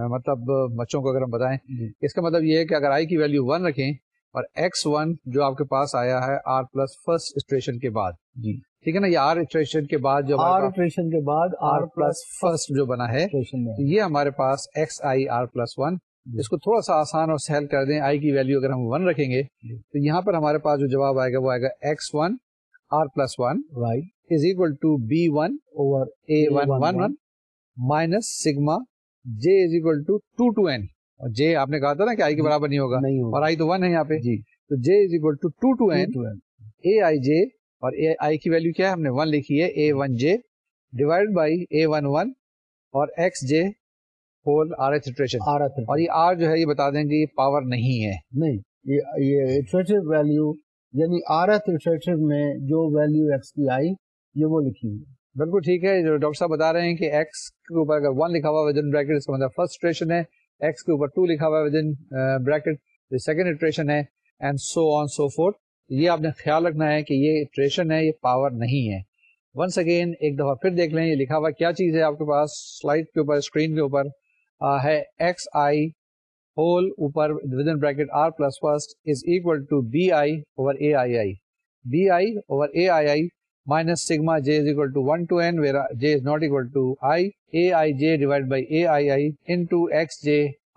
Speaker 1: مطلب بچوں کو اگر ہم بتائیں جی۔ اس کا مطلب یہ ہے کہ اگر آئی کی ویلو ون رکھیں اور ایکس ون جو آپ کے پاس آیا ہے آر پلس فرسٹ اسٹریشن کے بعد۔ جی۔ ٹھیک ہے نا؟ یہ آر اٹریشن کے بعد جو
Speaker 2: آر اٹریشن کے بعد
Speaker 1: آر پلس فرسٹ جو بنا ہے یہ ہمارے پاس x i r plus one. اس کو تھوڑا سا آسان اور سہل کر دیں۔ آئی کی ویلو اگر ہم ون رکھیں گے تو یہاں پر ہمارے پاس جو جواب آئے گا وہ آئے گا x one r plus one right is equal to b one over a one one one minus sigma j is equal to two to two. J آپ نے کہا تھا نا کہ آئی کے برابر نہیں ہوگا اور آئی تو ون ہے یہاں پہ۔ جی۔ تو j is equal to two to two n a i j a i کی ویلو کیا ہے؟ ہم نے ون لکھی ہے a one j divide by a one one اور x j whole r th اور یہ آر جو ہے یہ بتا دیں گے یہ پاور نہیں ہے۔
Speaker 2: نہیں یہ ویلو یعنی آر ایتھ میں جو ویلو ایکس کی آئی یہ وہ لکھی ہوئی
Speaker 1: بالکل ٹھیک ہے جو ڈاکٹر صاحب بتا رہے ہیں کہ ایکس کے اوپر اگر ون لکھا ہوا ودن بریکٹ اس کا مطلب فرسٹ اٹریشن ہے۔ ایکس کے اوپر ٹو لکھا ہوا ودن بریکٹ سیکنڈ اٹریشن ہے and so on so forth یہ آپ نے خیال رکھنا ہے کہ یہ اٹریشن ہے، یہ پاور نہیں ہے. ونس اگین ایک دفعہ پھر دیکھ لیں، یہ لکھا ہوا کیا چیز ہے آپ کے پاس؟ سلائڈ کے اوپر اسکرین کے اوپر ہے ایکس آئی ہول اوپر within bracket r plus first is equal to b i over a i i b i over a i i minus sigma j is equal to one to n where j is not equal to i a i j divide by a i i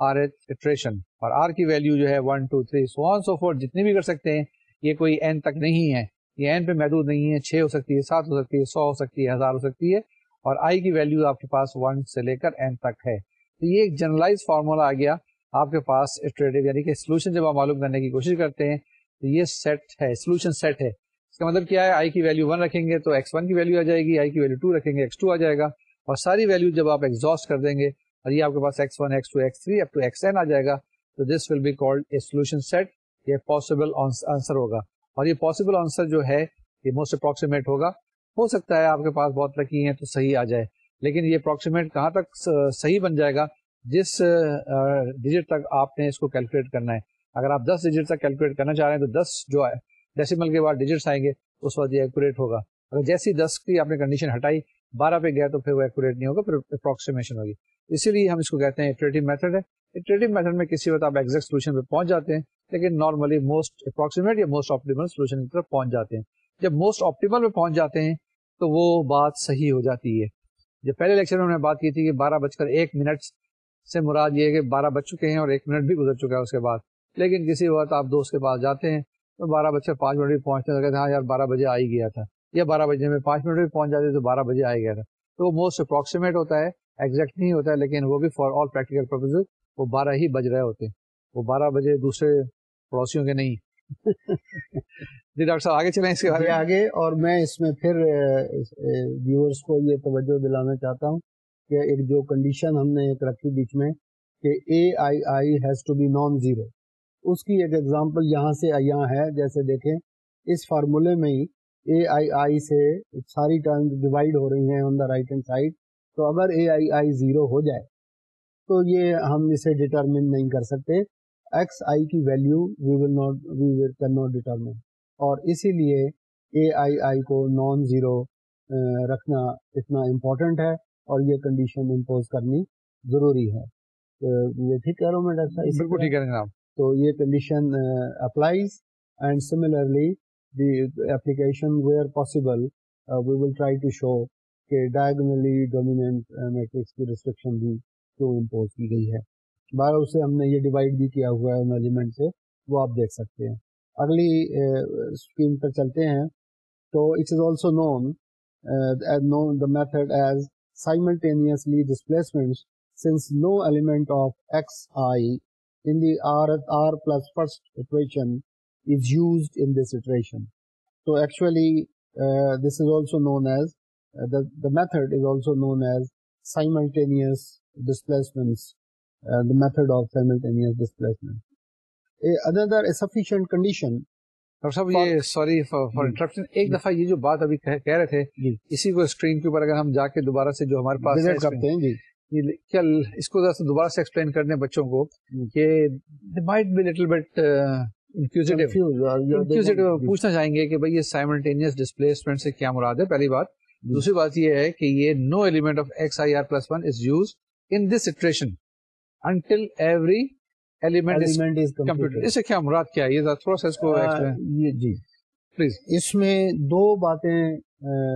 Speaker 1: اور آر کی ویلو جو ہے one two three so on so four جتنے بھی کر سکتے ہیں یہ کوئی این تک نہیں ہے یہ این پہ محدود نہیں ہے چھ ہو سکتی ہے سات ہو سکتی ہے سو ہو سکتی ہے ہزار ہو سکتی ہے اور آئی کی ویلو آپ کے پاس ون سے لے کر این تک ہے تو یہ ایک جنرلائز فارمولا آ گیا آپ کے پاس یعنی کہ سولوشن جب آپ معلوم کرنے کی کوشش کرتے ہیں تو یہ سیٹ ہے سولوشن سیٹ ہے اس کا مطلب کیا ہے؟ آئی کی ویلو ون رکھیں گے تو ایکس ون کی ویلو آ جائے گی آئی کی ویلو ٹو رکھیں گے ایکس ٹو آ جائے گا اور ساری ویلو جب آپ ایکزاسٹ کر دیں گے اور یہ آپ کے پاس x one x two x three up to x n آ جائے گا تو this will be called a solution set یہ پاسبل آنسر ہوگا۔ اور یہ پاسبل آنسر جو ہے، یہ موسٹ اپروکسیمیٹ ہوگا۔ ہو سکتا ہے آپ کے پاس بہت لکی ہیں تو صحیح آ جائے، لیکن یہ اپروکسیمیٹ کہاں تک صحیح بن جائے گا؟ جس ڈیجٹ تک آپ نے اس کو کیلکولیٹ کرنا ہے۔ اگر آپ دس ڈیجٹ تک کیلکولیٹ کرنا چاہ رہے ہیں تو دس جو ہے ڈیسیمل کے بعد ڈیجٹس آئیں گے، اس وقت یہ ایکوریٹ ہوگا۔ اگر جیسی دس کی آپ نے کنڈیشن ہٹائی، بارہ پہ گیا تو پھر وہ ایکوریٹ نہیں ہوگا، پھر اپروکسیمیشن ہوگی۔ اسی لیے ہم اس کو کہتے ہیں اٹریٹو میتھڈ ہے۔ اٹریٹو میتھڈ میں کسی وقت آپ ایگزیکٹ سولوشن پہ پہنچ جاتے ہیں، لیکن نارملی موسٹ اپروکسیمیٹ یا موسٹ آپٹیمل سولوشن کی طرف پہنچ جاتے ہیں۔ جب موسٹ آپٹیمل پہ پہنچ جاتے ہیں تو وہ بات صحیح ہو جاتی ہے۔ جب پہلے لیکچر میں ہم نے بات کی تھی کہ بارہ بج کر ایک منٹ سے مراد یہ ہے کہ بارہ بج چکے ہیں اور ایک منٹ بھی گزر چکا ہے اس کے بعد۔ لیکن کسی وقت آپ دوست کے پاس جاتے ہیں بارہ بج کر پانچ منٹ بھی پہنچنے لگے تھے ہاں یار بارہ بجے آ ہی گیا تھا۔ یا بارہ بجے میں پانچ منٹ بھی پہنچ جاتے تو بارہ بجے آ گیا تھا۔ تو وہ موسٹ اپروکسیمیٹ ہوتا ہے ایگزیکٹ نہیں ہوتا ہے لیکن وہ بھی فار آل پریکٹیکل پرپز وہ بارہ ہی بج رہے ہوتے ہیں۔ وہ بارہ بجے دوسرے پڑوسیوں کے نہیں۔ <laughs> جی ڈاکٹر صاحب آگے چلیں اس کے بارے
Speaker 2: آگے اور میں اس میں پھر ویورس کو یہ توجہ دلانا چاہتا ہوں کہ ایک جو کنڈیشن ہم نے ایک رکھی بیچ میں کہ a i i has to be non zero اس کی ایک ایگزامپل یہاں سے یہاں ہے جیسے دیکھیں اس فارمولے میں ہی اے آئی آئی سے ساری ٹرم ڈیوائڈ ہو رہی ہیں on the right hand side تو اگر اے آئی آئی زیرو ہو جائے تو یہ ہم اسے ڈٹرمن نہیں کر سکتے۔ ایکس آئی کی value we will not we will can not determine اور اسی لیے اے آئی آئی کو نان زیرو رکھنا اتنا امپورٹنٹ ہے اور یہ کنڈیشن امپوز کرنی ضروری ہے۔ یہ ٹھیک کہہ رہا ہوں میں ڈاکٹر صاحب؟
Speaker 1: بالکل ٹھیک ہیں آپ
Speaker 2: تو یہ condition applies and similarly the application where possible we will try to show کہ ڈائگنلی ڈومیننٹ میٹرکس کی ریسٹرکشن بھی کیوں امپوز کی گئی ہے۔ بارہ اسے ہم نے یہ ڈیوائڈ بھی کیا ہوا ہے ان ایلیمنٹ سے، وہ آپ دیکھ سکتے ہیں۔ اگلی uh, اسکرین پر چلتے ہیں۔ تو it is also known known the method as simultaneously displacement since new element of x i in the R, R plus first iteration is used in this iteration. So actually, uh, this is also known as, uh, the, the method is also known as simultaneous displacements, uh, the method of simultaneous displacement. Another sufficient condition
Speaker 1: doctor صاحب یہ سوری فار انٹرپشن ایک دفعہ یہ جو بات ابھی کہہ رہے تھے اسی کو اسکرین کے اوپر اگر ہم جا کے دوبارہ سے جو ہمارے پاس
Speaker 2: جی
Speaker 1: کیا اس کو ذرا دوبارہ سے ایکسپلین کرنے بچوں کو کہ مائٹ بی لٹل بٹ پوچھنا چاہیں گے کہ بھائی یہ سائملٹینیس ڈسپلیسمنٹ سے کیا مراد ہے؟ پہلی بات. دوسری بات یہ ہے کہ یہ new element of x i r plus one is use in this situation until every element اس سے کیا مراد کیا ہے؟ یہ تھوڑا سا اس کو
Speaker 2: جی۔ پلیز اس میں دو باتیں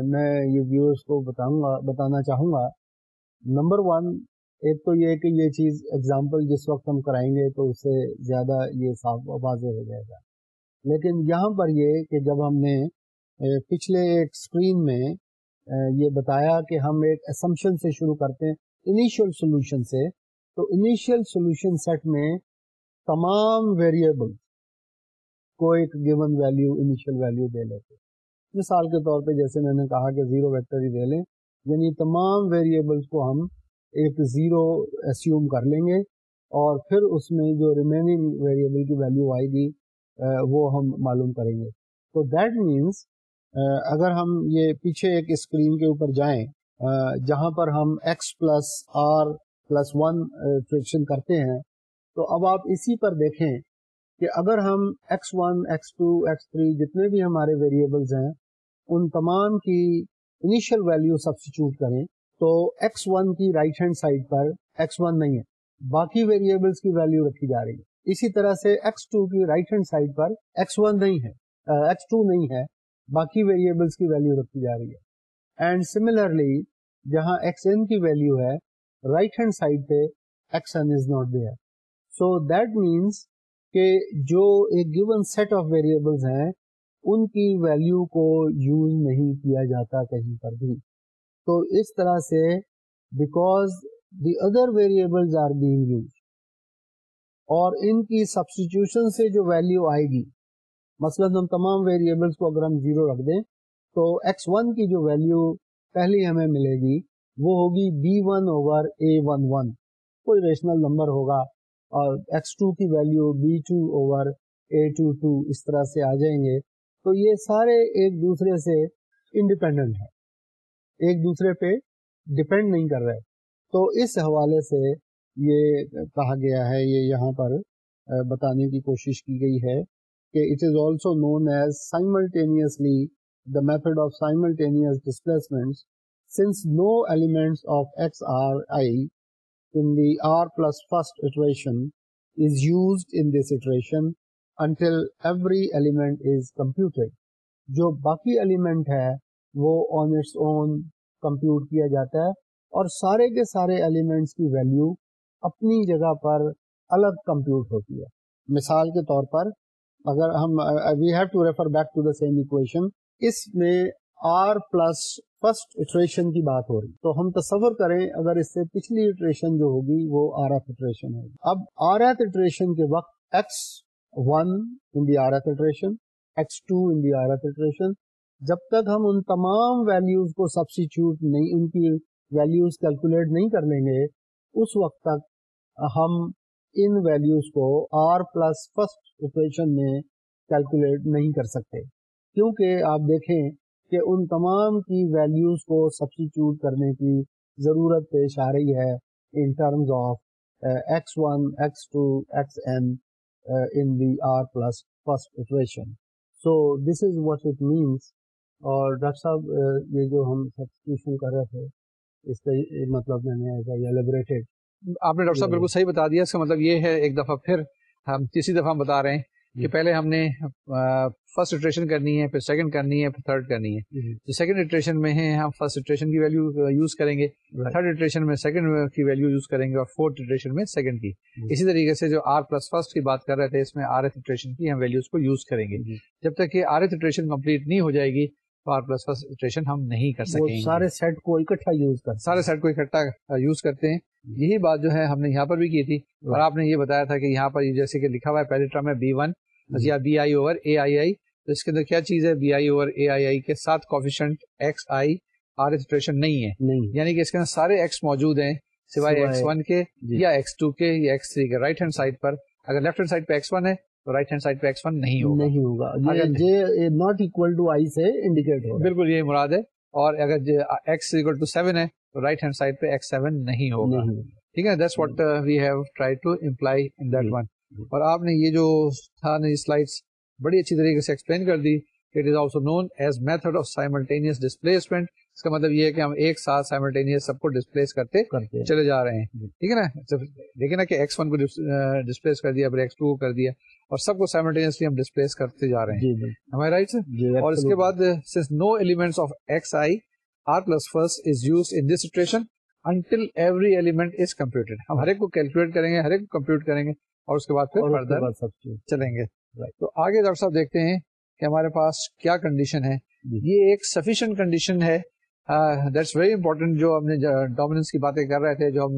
Speaker 2: میں یہ ویورس کو بتاؤں گا بتانا چاہوں گا۔ نمبر ون، ایک تو یہ کہ یہ چیز اگزامپل جس وقت ہم کرائیں گے تو اس سے زیادہ یہ صاف واضح ہو جائے گا۔ لیکن یہاں پر یہ کہ جب ہم نے پچھلے ایک اسکرین میں یہ بتایا کہ ہم ایک اسمپشن سے شروع کرتے ہیں انیشیل سولوشن سے، تو انیشیل سولوشن سیٹ میں تمام ویریبل کو ایک گیون ویلیو انیشیل ویلیو دے لیتے مثال کے طور پہ جیسے میں نے کہا کہ زیرو ویکٹر ہی دے لیں یعنی تمام ویریبلس کو ہم ایک زیرو اسیوم کر لیں گے اور پھر اس میں جو ریمیننگ ویریبل کی ویلیو آئے گی وہ ہم معلوم کریں گے۔ تو دیٹ مینس اگر ہم یہ پیچھے ایک اسکرین کے اوپر جائیں جہاں پر ہم x plus r plus one fraction کرتے ہیں، تو اب آپ اسی پر دیکھیں کہ اگر ہم x one x two x three جتنے بھی ہمارے ویریبلز ہیں، ان تمام کی انیشل ویلیو سبسٹیچیوٹ کریں تو ایکس ون کی رائٹ ہینڈ سائڈ پر ایکس ون نہیں ہے۔ باقی ویریبلس کی ویلیو رکھی جا رہی ہے۔ اسی طرح سے ایکس ٹو کی رائٹ ہینڈ سائڈ پر ایکس ون نہیں ہے۔ ایکس ٹو نہیں ہے۔ باقی ویریبلس کی ویلیو رکھی جا رہی ہے۔ اینڈ سملرلی جہاں ایکس این کی ویلیو ہے رائٹ ہینڈ سائڈ پہ x n is not there so that means کہ جو ایک گیون سیٹ آف ویریبلس ہیں ان کی ویلیو کو یوز نہیں کیا جاتا کہیں پر بھی۔ تو اس طرح سے because the other variables are being use اور ان کی سبسٹیٹیوشن سے جو ویلیو آئے گی، مثلا ہم تمام ویریبلس کو اگر ہم زیرو رکھ دیں، تو ایکس ون کی جو ویلیو پہلی ہمیں ملے گی، وہ ہوگی b one over a one one کوئی ریشنل نمبر ہوگا اور ایکس ٹو کی value b two over a two two اس طرح سے آ جائیں گے۔ تو یہ سارے ایک دوسرے سے انڈیپینڈنٹ ہیں۔ ایک دوسرے پہ ڈپینڈ نہیں کر رہے۔ تو اس حوالے سے یہ کہا گیا ہے، یہ یہاں پر بتانے کی کوشش کی گئی ہے کہ it is also known as simultaneously the method of simultaneous displacement since new elements of x r i in the r plus first iteration is used in this iteration until every element is computed جو باقی ایلیمنٹ ہے، وہ آن اٹس اون کمپیوٹ کیا جاتا ہے اور سارے کے سارے ایلیمنٹس کی ویلیو اپنی جگہ پر الگ کمپیوٹ ہوتی ہے. مثال کے طور پر اگر ہم we have to refer back to the same equation اس میں آر پلس فرسٹ اٹریشن کی بات ہو رہی تو ہم تصور کریں اگر اس سے پچھلی اٹریشن جو ہوگی وہ آر ایف اٹریشن ہوگی. اب آر ایف اٹریشن کے وقت x one in the r f iteration x two in the r f iteration جب تک ہم ان تمام ویلیوز کو سبسٹیچیوٹ نہیں ان کی ویلیوز کیلکولیٹ نہیں کر لیں گے، اس وقت تک ہم ان ویلیوز کو آر پلس فرسٹ اکویشن میں کیلکولیٹ نہیں کر سکتے۔ کیونکہ آپ دیکھیں کہ ان تمام کی ویلیوز کو سبسٹیچیوٹ کرنے کی ضرورت پیش آ رہی ہے in terms of x one x two x n Uh, in the R plus first iteration. So this is what it means. اور ڈاکٹر صاحب uh, یہ جو ہم سبسٹیوشن کر رہے تھے، اس کا مطلب میں نے ایلیبریٹڈ
Speaker 1: آپ نے ڈاکٹر صاحب بالکل صحیح بتا دیا، اس کا مطلب یہ ہے ایک دفعہ پھر ہم تیسری دفعہ ہم بتا رہے ہیں۔ کہ جی۔ پہلے ہم نے فرسٹ اٹریشن کرنی ہے پھر سیکنڈ کرنی ہے پھر تھرڈ کرنی ہے۔ جی۔ جو سیکنڈ اٹریشن میں ہے ہم فرسٹ اٹریشن کی ویلو یوز کریں گے۔ تھرڈ اٹریشن میں سیکنڈ کی ویلو یوز کریں گے اور فورتھ اٹریشن میں سیکنڈ کی۔ جی۔ اسی طریقے سے جو آر پلس فرسٹ کی بات کر رہے تھے اس میں آر ایتھ اٹریشن کی ہم ویلوز کو یوز کریں گے۔ جب تک کہ آر ایتھ اٹریشن کمپلیٹ نہیں ہو جائے گی آر پلس فرسٹ ہم نہیں کر سکیں
Speaker 2: سارے سیٹ کو اکٹھا یوز
Speaker 1: کر سارے سیٹ کو اکٹھا یوز کرتے ہیں۔ یہی بات جو ہے ہم نے یہاں پر بھی کی تھی اور آپ نے یہ بتایا تھا کہ یہاں پر جیسے کہ لکھا ہوا ہے پہلے ٹرم ہے بی ون یا b i over a i i تو اس کے اندر کیا چیز ہے؟ Be i over a I i کے ساتھ coefficient x i r expression نہیں ہے۔ یعنی کہ اس کے اندر سارے ایکس موجود ہیں سوائے ایکس ون کے جی۔ یا ایکس ٹو کے یا ایکس تھری کے۔ رائٹ ہینڈ سائڈ پر اگر لیفٹ ہینڈ سائڈ پہ ایکس ون ہے تو رائٹ ہینڈ سائڈ پہ ایکس ون نہیں ہوگا۔
Speaker 2: نہیں ہوگا۔ ناٹ اکول ٹو آئی سے انڈیکیٹ ہوگا
Speaker 1: بالکل یہ مراد ہے۔ اور اگر ایکس اکول ٹو سیون ہے رائٹ ہینڈ سائڈ پہ ایکس سیون نہیں ہوگا۔ ٹھیک ہے؟ That's what we have try to employ in that one اور آپ نے یہ جو تھا سلائڈس بڑی اچھی طریقے سے ایکسپلین کر دی۔ It is also known as method of simultaneous displacement اس کا مطلب یہ ہے کہ ہم ایک ساتھ سائملٹینیس سب کو ڈسپلیس کرتے چلے جا رہے ہیں۔ ٹھیک ہے نا؟ دیکھیں نا کہ ایکس ون کو ڈسپلیس کر دیا پھر ایکس ٹو کو کر دیا۔ اور سب کو سائملٹینیسلی ہم ڈسپلیس کرتے جا رہے ہیں۔ ہمارے رائٹ سر اور اس کے بعد since new elements of x i r plus first is use in this situation until every element is computed ہم ہر ایک کو کیلکولیٹ کریں گے ہر ایک کو کمپیوٹ کریں گے اور اس کے بعد پھر چلیں گے۔ تو آگے ڈاکٹر صاحب دیکھتے ہیں کہ ہمارے پاس کیا کنڈیشن ہے۔ جی۔ یہ ایک سفیشینٹ کنڈیشن ہے۔ دیٹس ویری امپورٹینٹ جو ہم نے ڈومیننس کی باتیں کر رہے تھے جو ہم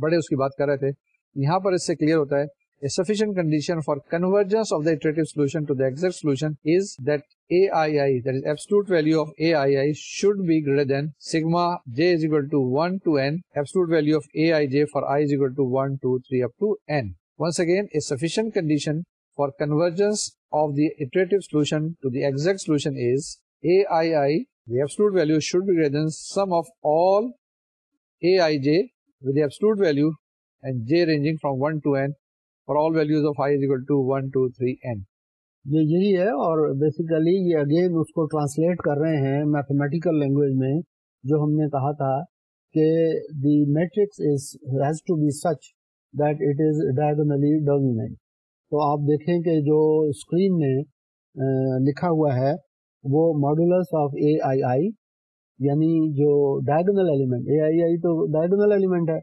Speaker 1: بڑے اس کی بات کر رہے تھے۔ یہاں پر اس سے کلیئر ہوتا ہے۔ A sufficient condition for convergence of the iterative solution to the exact solution is that AII, that is absolute value of AII should be greater than sigma j is equal to 1 to n, absolute value of Aij for i is equal to 1, 2, 3 up to n. Once again, a sufficient condition for convergence of the iterative solution to the exact solution is AII, the absolute value should be greater than sum of all Aij with the absolute value and j ranging from 1 to n all values of i equal to one two three n
Speaker 2: یہ یہی ہے اور بیسیکلی یہ اگین اس کو ٹرانسلیٹ کر رہے ہیں میتھمیٹیکل لینگویج میں، جو ہم نے کہا تھا کہ the matrix is has to be such that it is diagonally dominant تو آپ دیکھیں کہ جو اسکرین میں لکھا ہوا ہے، وہ modulus of a I i یعنی جو diagonal element a I i تو ڈائگنل ایلیمنٹ ہے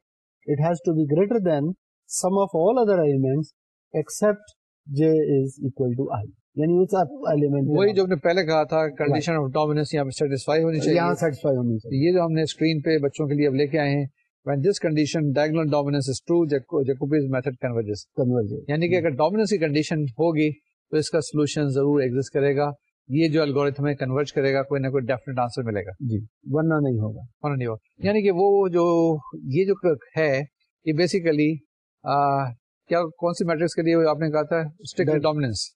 Speaker 2: it has to be greater than sum of all other elements except j is equal to i یعنی اس ایلیمنٹ
Speaker 1: وہی جو نے پہلے کہا تھا کنڈیشن آف ڈومیننس یہاں پہ سیٹسفائی ہونی چاہیے۔
Speaker 2: یہاں سیٹسفائی ہونی چاہیے۔
Speaker 1: یہ جو ہم نے اسکرین پہ بچوں کے لیے اب لے کے آئے ہیں when this condition diagonal dominance is true Jacobi's method converges converges یعنی کہ اگر کی ہوگی تو اس کا سولوشن ضرور کرے گا۔ یہ جو الگورتھم ہے کنورج کرے گا کوئی نہ کوئی ڈیفینیٹ آنسر ملے گا۔
Speaker 2: جی ورنہ نہیں ہوگا۔
Speaker 1: ورنہ نہیں ہوگا۔ یعنی کہ وہ جو یہ جو ہے یہ بیسیکلی کیا کون سی میٹرکس کے لیے آپ نے کہا تھا ڈومیننس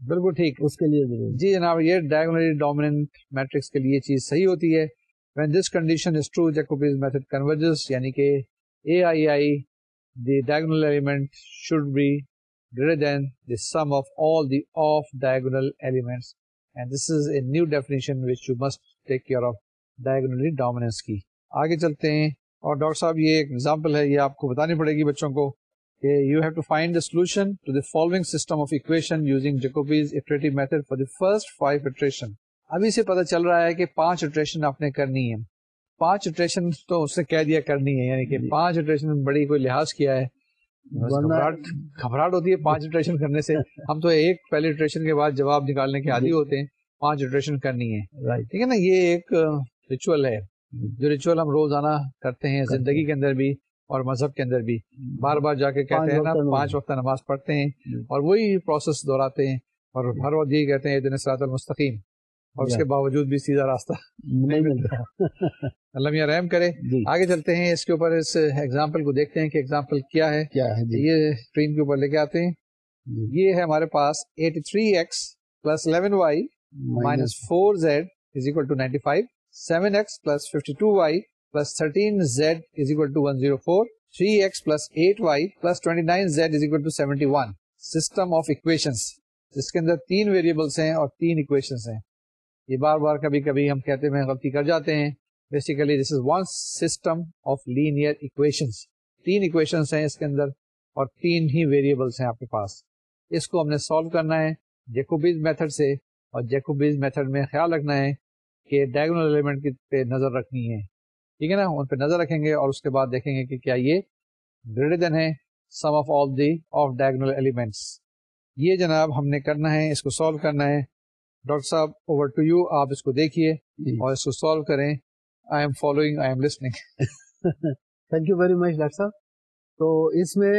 Speaker 1: بالکل ٹھیک
Speaker 2: اس کے لیے
Speaker 1: جی جناب یہ ڈائگنلی ڈومیننٹ میٹرکس کے لیے چیز صحیح ہوتی ہے when this condition is true Jacobi's method converges یعنی کہ AII the diagonal element should be greater than the sum of all the off diagonal elements and this is a new definition which you must take care of diagonally dominance کی آگے چلتے ہیں اور ڈاکٹر صاحب یہ ایک ایگزامپل ہے یہ آپ کو بتانی پڑے گی بچوں کو کہ you have to find the solution to the following system of equation using Jacobi's iterative method for the first five iteration ابھی سے پتا چل رہا ہے کہ پانچ اٹریشن آپ نے کرنی ہے پانچ اٹریشن تو اس نے کہہ دیا کرنی ہے یعنی کہ جی۔ پانچ اٹریشن بڑی کوئی لحاظ کیا ہے۔ گھبراہٹ ہوتی ہے پانچ اٹریشن کرنے سے۔ <laughs> ہم تو ایک پہلے اٹریشن کے بعد جواب نکالنے کے عادی جی۔ ہوتے ہیں پانچ اٹریشن کرنی ہے ٹھیک ہے نا؟ یہ ایک ریچول ہے۔ جو ریچول ہم روزانہ کرتے ہیں زندگی کے اندر بھی اور مذہب کے اندر بھی۔ بار بار جا کے کہتے ہیں نا پانچ وقت نماز پڑھتے ہیں اور وہی پروسیس دہراتے ہیں اور ہر وقت یہی کہتے ہیں دن سرات المستقیم اور اس کے باوجود بھی سیدھا راستہ۔ نہیں ملتا۔ <laughs> اللہ میاں رحم کرے۔ جی۔ آگے چلتے ہیں اس کے اوپر اس ایگزامپل کو دیکھتے ہیں کہ ایگزامپل کیا ہے۔ جی۔ یہ اسکرین کے اوپر لے کے آتے ہیں۔ جی۔ یہ ہے ہمارے پاس eighty three x plus eleven y minus four z is equal to ninety five 7x plus 52y plus 13z is equal to 104, 3x plus 8y plus 29z is equal to 71. System of equations. جس کے اندر تین ویریبلس ہیں اور تین اکویشنس ہیں. یہ بار بار کبھی کبھی ہم کہتے ہیں غلطی کر جاتے ہیں. Basically this is one system of linear equations تین اکویشنس ہیں اس کے اندر اور تین ہی ویریبلس ہیں آپ کے پاس. اس کو ہم نے سالو کرنا ہے جیکوبیز میتھڈ سے اور جیکوبیز میتھڈ میں خیال رکھنا ہے کہ ڈائگنل ایلیمنٹ پہ نظر رکھنی ہے۔ ٹھیک ہے نا؟ ان پہ نظر رکھیں گے اور اس کے بعد دیکھیں گے کہ کیا یہ گریٹر دین ہے sum of all the off diagonal elements یہ جناب ہم نے کرنا ہے اس کو سالو کرنا ہے۔ ڈاکٹر صاحب اوور ٹو یو آپ اس کو دیکھیے جی۔ اور اس کو سالو کریں۔ I am following I am listening
Speaker 2: thank you very much doctor صاحب۔ تو اس میں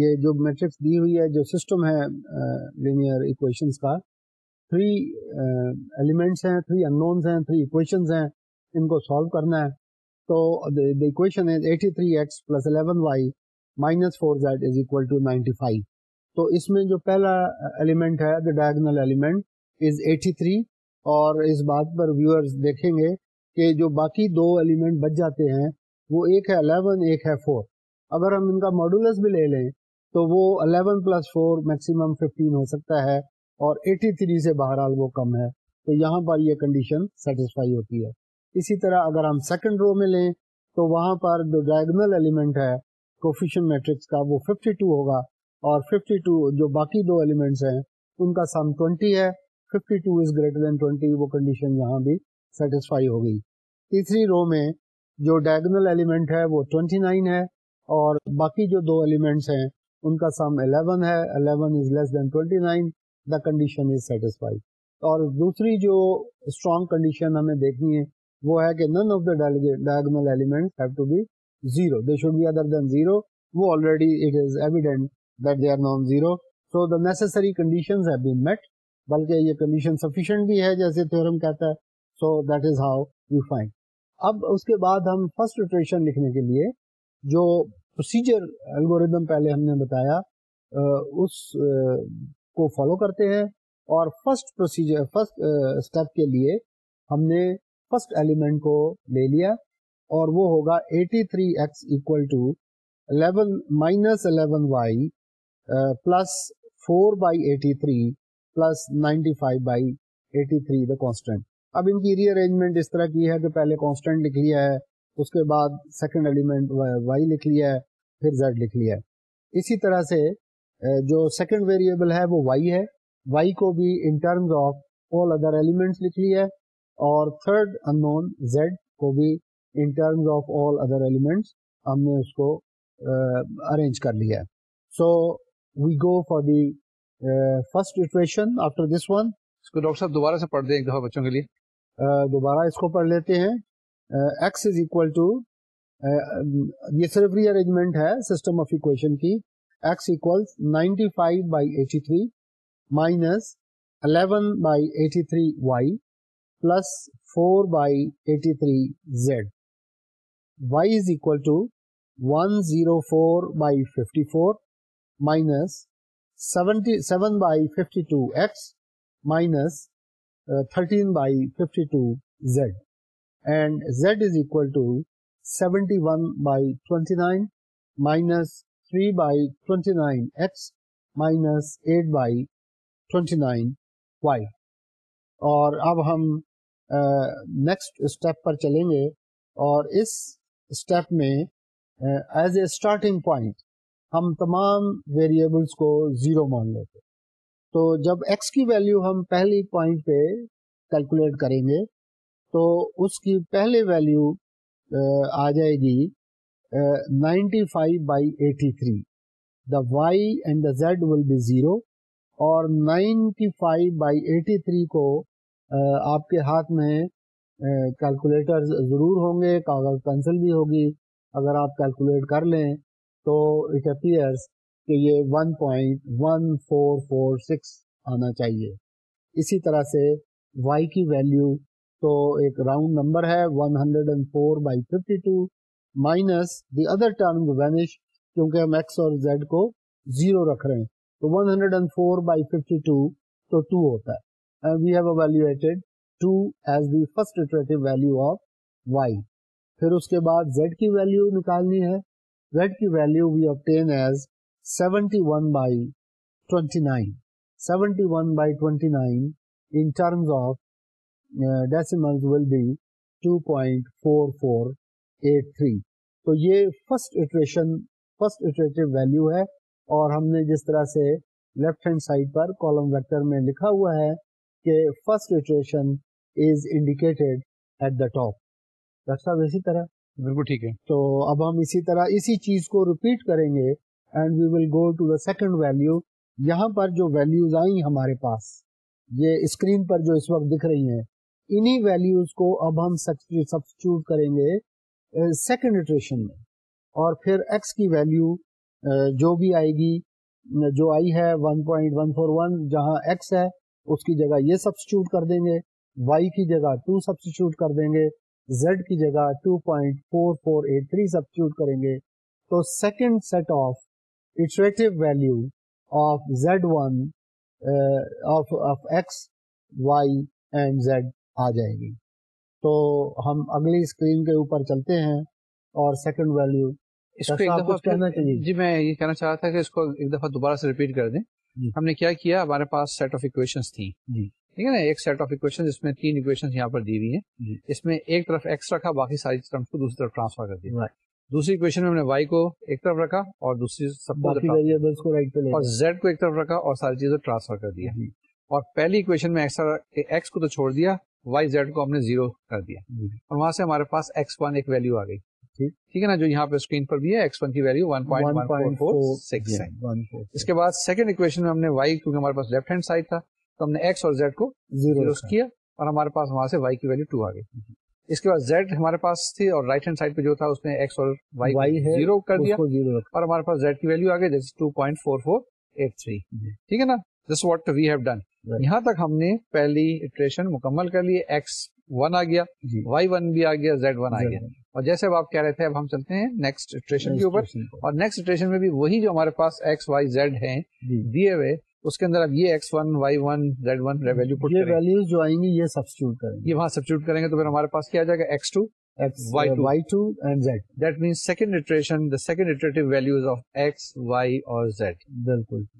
Speaker 2: یہ جو میٹرکس دی ہوئی ہے جو سسٹم ہے لینئر ایکویشنس کا تھری ایلیمنٹس ہیں تھری انونس ہیں تھری اکویشنز ہیں ان کو سالو کرنا ہے تو equation is eighty three x plus eleven y minus four z is equal to ninety five تو اس میں جو پہلا ایلیمنٹ ہے the diagonal element is eighty three اور اس بات پر ویورز دیکھیں گے کہ جو باقی دو ایلیمنٹ بچ جاتے ہیں وہ ایک ہے الیون ایک ہے فور اگر ہم ان کا ماڈولس بھی لے لیں تو وہ eleven plus four maximum fifteen ہو سکتا ہے اور ایٹی تھری سے بہرحال وہ کم ہے، تو یہاں پر یہ کنڈیشن سیٹسفائی ہوتی ہے۔ اسی طرح اگر ہم سیکنڈ رو میں لیں، تو وہاں پر جو ڈائگنل ایلیمنٹ ہے کوفیشن میٹرکس کا وہ 52 ہوگا۔ اور 52 جو باقی دو ایلیمنٹس ہیں، ان کا سم 20 ہے۔ 52 از گریٹر دین 20 وہ کنڈیشن یہاں بھی سیٹسفائی ہو گئی۔ تیسری رو میں جو ڈائگنل ایلیمنٹ ہے، وہ 29 ہے۔ اور باقی جو دو ایلیمنٹس ہیں، ان کا سم 11 ہے۔ 11 is less then 29 the condition is satisfy اور دوسری جو اسٹرانگ کنڈیشن ہمیں دیکھنی ہے، وہ ہے کہ none of the diagonal element have to be zero they should be other than zero وہ already it is evident that they are non zero so the necessary condition have been met بلکہ یہ کنڈیشن سفیشینٹ بھی ہے، جیسے تھورم کہتا ہے۔ So that is how you find اب اس کے بعد ہم فرسٹ اٹریشن لکھنے کے لیے جو پروسیجر الگوریدم پہلے ہم نے بتایا اس کو فالو کرتے ہیں اور فرسٹ پروسیجر فرسٹ اسٹیپ کے لیے ہم نے فرسٹ ایلیمنٹ کو لے لیا اور وہ ہوگا 83 three x equal to eleven minus eleven y plus four by eighty three plus ninety five by eighty three the constant اب ان کی ری ارینجمنٹ اس طرح کی ہے کہ پہلے کانسٹنٹ لکھ لیا ہے، اس کے بعد سیکنڈ ایلیمنٹ وائی لکھ لیا ہے، پھر زیڈ لکھ لیا ہے۔ اسی طرح سے جو سیکنڈ ویریبل ہے وہ وائی ہے۔ وائی کو بھی in terms of all other elements لکھ لیا ہے اور تھرڈ ان نون زیڈ کو بھی in terms of all other elements ہم نے اس کو ارینج کر لیا ہے۔ So we go for the first iteration after this one
Speaker 1: اس کو ڈاکٹر صاحب دوبارہ سے پڑھ دیں ایک دفعہ بچوں کے لیے۔
Speaker 2: دوبارہ اس کو پڑھ لیتے ہیں۔ ایکس از اکول ٹو یہ صرف ری ارینجمنٹ ہے سسٹم آف اکویشن کی۔ X equal ninety five by eighty three minus eleven by eighty three y plus four by eighty three z y is equal to one zero four by fifty four minus seventy seven by fifty two x minus 13 by 52 z. And z is equal to 71 by 29 minus 3 by 29 x minus 8 by 29 y. اور اب ہم نیکسٹ اسٹیپ پر چلیں گے اور اس اسٹیپ میں ایز اے اسٹارٹنگ پوائنٹ ہم تمام ویریبلس کو زیرو مان لیتے تو جب ایکس کی ویلیو ہم پہلی پوائنٹ پہ کیلکولیٹ کریں گے، تو اس کی پہلے ویلیو آ جائے گی ninety five by eighty three the y and the z will be zero اور ninety five by eighty three کو آپ کے ہاتھ میں کیلکولیٹر ضرور ہوں گے، کاغذ پینسل بھی ہوگی۔ اگر آپ کیلکولیٹ کر لیں تو اٹ اپیئرس کہ یہ one point one four four six آنا چاہیے۔ اسی طرح سے وائی کی ویلیو تو ایک راؤنڈ نمبر ہے one hundred and four by fifty two minus the other term vanish کیونکہ ہم ایکس اور زیڈ کو زیرو رکھ رہے ہیں۔ تو 104 بائی 52 تو ٹو ہوتا ہے۔ And we have 2 as the first value of y پھر اس کے بعد زیڈ کی ویلیو نکالنی ہے۔ زیڈ کی ویلیو وی آبٹین ایز 71 بائی 29 71 بائی 29 in terms of decimal will be 2.44 three تو یہ first iteration first iterative value ہے اور ہم نے جس طرح سے لیفٹ ہینڈ سائڈ پر کالم ویکٹر میں لکھا ہوا ہے کہ first iteration is indicated at the top doctor صاحب اسی طرح؟
Speaker 1: بالکل ٹھیک ہے۔
Speaker 2: تو اب ہم اسی طرح اسی چیز کو ریپیٹ کریں گے and we will go to the second value یہاں پر جو ویلیوز آئیں ہمارے پاس یہ اسکرین پر جو اس وقت دکھ رہی ہیں انہی ویلیوز کو اب ہم سبسٹیوٹ کریں گے سیکنڈ اٹریشن میں۔ اور پھر ایکس کی ویلو جو بھی آئے گی، جو آئی ہے 1.141 جہاں ایکس ہے، اس کی جگہ یہ سبسٹیوٹ کر دیں گے۔ وائی کی جگہ 2 سبسٹیوٹ کر دیں گے۔ زیڈ کی جگہ 2.4483 سبسٹیوٹ کریں گے۔ تو second set of iterative value of z one of of x y and z آ جائے گی۔ تو ہم اگلی اسکرین کے اوپر چلتے ہیں اور سیکنڈ ویلو
Speaker 1: اس کو ایک دفعہ کہنا چاہیے؟ جی میں یہ کہنا چاہ رہا تھا کہ اس کو ایک دفعہ دوبارہ سے ریپیٹ کر دیں۔ جی۔ ہم نے کیا کیا؟ ہمارے پاس سیٹ آف اکویشنس تھیں۔ جی۔ ٹھیک ہے نا؟ ایک سیٹ آف اکویشن جس میں تین اکویشن یہاں پر دی ہوئی ہیں۔ جی۔ اس میں ایک طرف ایکس رکھا باقی ساری ٹرمس کو دوسری طرف ٹرانسفر کر دیا دوسری اکویشن میں ہم نے وائی کو ایک طرف رکھا اور دوسری سب کو اور زیڈ کو ایک طرف رکھا اور ساری چیزیں ٹرانسفر کر دیا۔ جی۔ اور پہلی اکویشن میں ایکس کو تو چھوڑ دیا۔ وائی زیڈ کو ہم نے زیرو کر دیا۔
Speaker 2: جی۔
Speaker 1: اور وہاں سے ہمارے پاس ایکس ون ایک ویلو آ گئی۔
Speaker 2: ٹھیک
Speaker 1: ٹھیک ہے نا؟ جو یہاں پہ اسکرین پر بھی ہے ایکس ون کی ویلو ون پوائنٹ ہے اس کے بعد سیکنڈ اکویشن میں ہم نے وائی کیونکہ ہمارے پاس لیفٹ ہینڈ سائڈ تھا تو ہم نے ایکس اور زیڈ کو زیرو کیا اور ہمارے پاس وہاں سے وائی کی ویلو ٹو آ گئی۔ اس کے بعد زیڈ ہمارے پاس تھی اور رائٹ ہینڈ سائڈ پہ جو تھا اس نے ایکس اور وائی زیرو کر دیا اور ہمارے پاس زیڈ کی ویلو آ گئی جیسے two point four four eight three ٹھیک ہے نا؟ This what we have done یہاں تک ہم نے پہلی اٹریشن مکمل کر لی. ایکس ون آ گیا. وائی ون بھی آ گیا. زیڈ ون آ گیا. اور جیسے اب آپ کہہ رہے تھے اب ہم چلتے ہیں نیکسٹ اٹریشن کے اوپر. اور نیکسٹ اٹریشن میں بھی وہی جو ہمارے پاس ایکس وائی زیڈ ہیں دیے ہوئے اس کے اندر اب یہ x one y one z one value put
Speaker 2: یہ ویلوز جو آئیں گی یہ سبسٹیوٹ کریں گے۔
Speaker 1: یہ وہاں سبسٹیوٹ کریں گے تو پھر ہمارے پاس کیا جائے گا؟ ایکس ٹو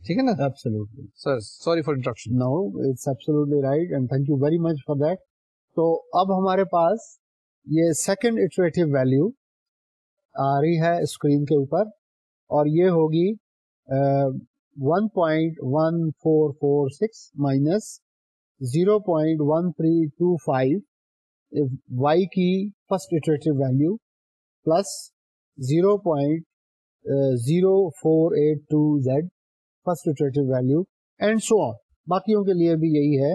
Speaker 1: ٹھیک ہے نا sorry for interruption
Speaker 2: no it's right and thank you very much for that تو اب ہمارے پاس یہ سیکنڈ اٹریٹو ویلو آ رہی ہے اسکرین کے اوپر اور یہ ہوگی one point one four four six minus zero point one three two five y کی first iterative value plus zero point zero four eight two z first iterative value and so on باقیوں کے لیے بھی یہی ہے.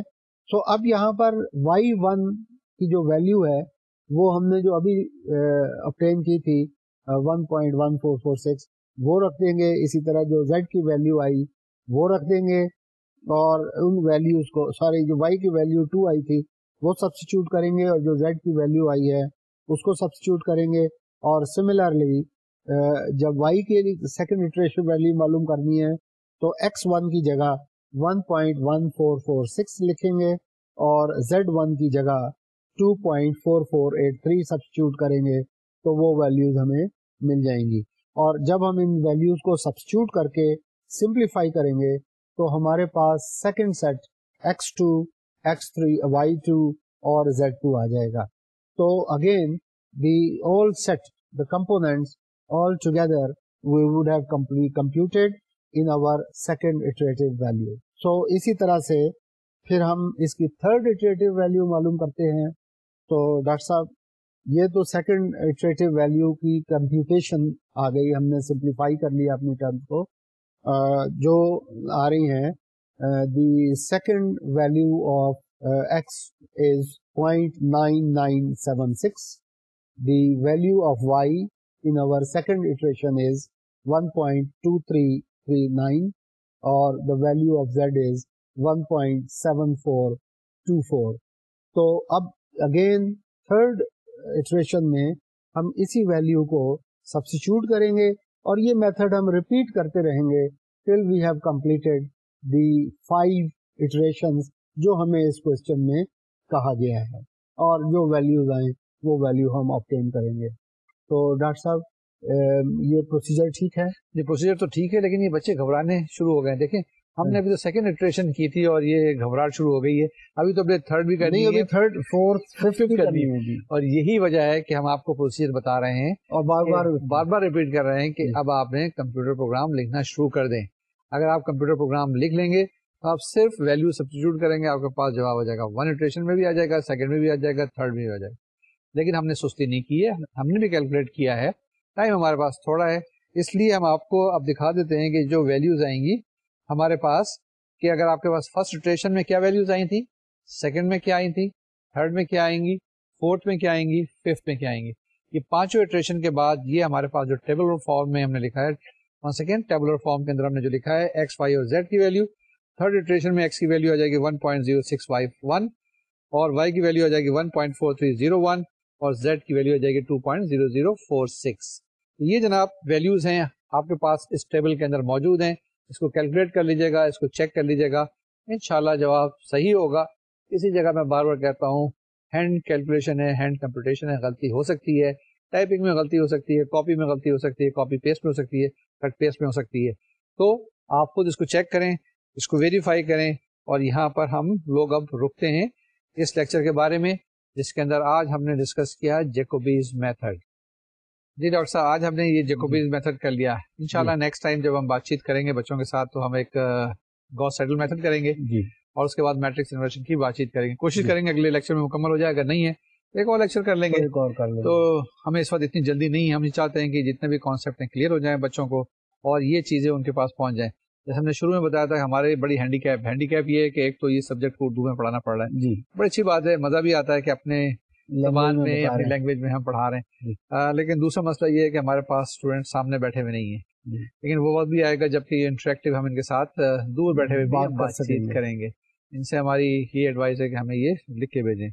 Speaker 2: سو اب یہاں پر وائی ون کی جو ویلو ہے، وہ ہم نے جو ابھی uh, اپٹین کی تھی one point one four four six وہ رکھ دیں گے. اسی طرح جو زیڈ کی ویلو آئی، وہ رکھ دیں گے. اور ان ویلوز کو سوری جو وائی کی ویلو ٹو آئی تھی، وہ سبسٹیچیوٹ کریں گے اور جو زیڈ کی ویلو آئی ہے اس کو سبسٹیچیوٹ کریں گے اور سملرلی جب وائی کے سیکنڈ اٹریشن ویلو معلوم کرنی ہے، تو ایکس ون کی جگہ one point one four four six لکھیں گے اور زیڈ ون کی جگہ two point four four eight three substitute کریں گے، تو وہ ویلوز ہمیں مل جائیں گی۔ اور جب ہم ان ویلوز کو سبسٹیوٹ کر کے سمپلیفائی کریں گے، تو ہمارے پاس second set X two X three Y two اور زیڈ ٹو آ جائے گا۔ تو again the all set the components all together we would have computed in our second iterative value so اسی طرح سے پھر ہم اس کی تھرڈ اٹریٹو ویلو معلوم کرتے ہیں۔ تو ڈاکٹر صاحب، یہ تو سیکنڈ اٹریٹو ویلو کی کمپیوٹیشن آ گئی، ہم نے سمپلیفائی کر لیا اپنی ٹرمس کو۔ جو آ رہی ہیں the second value of X is point nine nine seven six the value of Y in our second iteration is one point two three three nine اور value of Z is seven four two four تو اب اگین تھرڈ اٹریشن میں ہم اسی ویلو کو سبسٹیچیوٹ کریں گے اور یہ میتھڈ ہم ریپیٹ کرتے رہیں گے till we have completed the five iteration جو ہمیں اس کوشچن میں کہا گیا ہے۔ اور جو ویلوز آئیں وہ ویلو ہم آپٹین کریں گے۔ تو ڈاکٹر صاحب یہ پروسیجر ٹھیک ہے؟
Speaker 1: یہ پروسیجر تو ٹھیک ہے لیکن یہ بچے گھبرانے شروع ہو گئے دیکھیں ہم نے ابھی تو سیکنڈ اٹریشن کی تھی اور یہ گھبراہٹ شروع ہو گئی ہے۔ ابھی تو اپنے تھرڈ بھی کرنی ہے۔
Speaker 2: تھرڈ فورتھ ففتھ کرنی
Speaker 1: ہے۔ اور یہی وجہ ہے کہ ہم آپ کو پروسیجر بتا رہے ہیں
Speaker 2: اور بار بار
Speaker 1: بار بار ریپیٹ کر رہے ہیں کہ اب آپ نے کمپیوٹر پروگرام لکھنا شروع کر دیں۔ اگر آپ کمپیوٹر پروگرام لکھ لیں گے آپ صرف ویلو سبسٹیچیوٹ کریں گے، آپ کے پاس جواب آ جائے گا ون اٹریشن میں بھی آ جائے گا سیکنڈ میں بھی آ جائے گا تھرڈ میں بھی آ جائے گا۔ لیکن ہم نے سستی نہیں کی ہے، ہم نے بھی کیلکولیٹ کیا ہے۔ ٹائم ہمارے پاس تھوڑا ہے، اس لیے ہم آپ کو اب دکھا دیتے ہیں کہ جو ویلوز آئیں گی، ہمارے پاس کہ اگر آپ کے پاس فرسٹ اٹریشن میں کیا ویلوز آئی تھی سیکنڈ میں کیا آئی تھی تھرڈ میں کیا آئیں گی فورتھ میں کیا آئیں گی ففتھ میں کیا آئیں گی۔ یہ پانچوں اٹریشن کے بعد یہ ہمارے پاس جو ٹیبل فارم میں ہم نے لکھا ہے سیکنڈ ٹیبلر فارم کے اندر ہم نے جو لکھا ہے ایکس وائی اور زیڈ کی ویلو تھرڈ اٹریشن میں ایکس کی ویلو آ جائے گی one point zero six five one اور وائی کی ویلو آ جائے گی one point four three zero one اور زیڈ کی ویلو آ جائے گی two point zero zero four six یہ جناب ویلوز ہیں، آپ کے پاس اس ٹیبل کے اندر موجود ہیں۔ اس کو کیلکولیٹ کر لیجیے گا، اس کو چیک کر لیجیے گا۔ انشاءاللہ جواب صحیح ہوگا۔ اسی جگہ میں بار بار کہتا ہوں ہینڈ کیلکولیشن ہے ہینڈ کمپیوٹیشن ہے، غلطی ہو سکتی ہے۔ ٹائپنگ میں غلطی ہو سکتی ہے کاپی میں غلطی ہو سکتی ہے کاپی پیسٹ میں ہو سکتی ہے کٹ پیسٹ میں ہو سکتی ہے۔ تو آپ خود اس کو چیک کریں۔ اس کو ویریفائی کریں اور یہاں پر ہم لوگ اب رکتے ہیں اس لیکچر کے بارے میں جس کے اندر آج ہم نے ڈسکس کیا جیکوبیز میتھڈ جی ڈاکٹر صاحب آج ہم نے یہ جیکوبیز میتھڈ کر لیا۔ انشاءاللہ نیکسٹ ٹائم جب ہم بات چیت کریں گے بچوں کے ساتھ تو ہم ایک گو سیٹل میتھڈ کریں گے۔
Speaker 2: جی۔
Speaker 1: اور اس کے بعد میٹرکس انورشن کی بات چیت کریں گے۔ کوشش جی۔ کریں گے اگلے لیکچر میں مکمل ہو جائے اگر نہیں ہے ایک اور لیکچر کر لیں گے۔
Speaker 2: ایک اور کر لیں
Speaker 1: تو ہمیں اس وقت اتنی جلدی نہیں ہم چاہتے ہیں کہ جتنے بھی کانسیپٹ ہیں کلیئر ہو جائیں بچوں کو اور یہ چیزیں ان کے پاس پہنچ جائیں۔ جیسے ہم نے شروع میں بتایا تھا ہمارے بڑی ہینڈی کیپ ہینڈی کیپ یہ ہے کہ ایک تو یہ سبجیکٹ کو اردو میں پڑھانا پڑ رہا ہے۔ جی۔ بڑی اچھی بات ہے مزہ بھی آتا ہے کہ اپنے زبان میں اپنی لینگویج میں ہم پڑھا رہے ہیں۔ جی۔ لیکن دوسرا مسئلہ یہ ہے کہ ہمارے پاس اسٹوڈینٹ سامنے بیٹھے ہوئے نہیں ہیں۔ جی۔ لیکن وہ وقت بھی آئے گا جبکہ انٹریکٹیو ہم ان کے ساتھ دور بیٹھے ہوئے بات چیت کریں گے۔ ان سے ہماری یہ ایڈوائز ہے کہ ہمیں یہ لکھ کے بھیجیں۔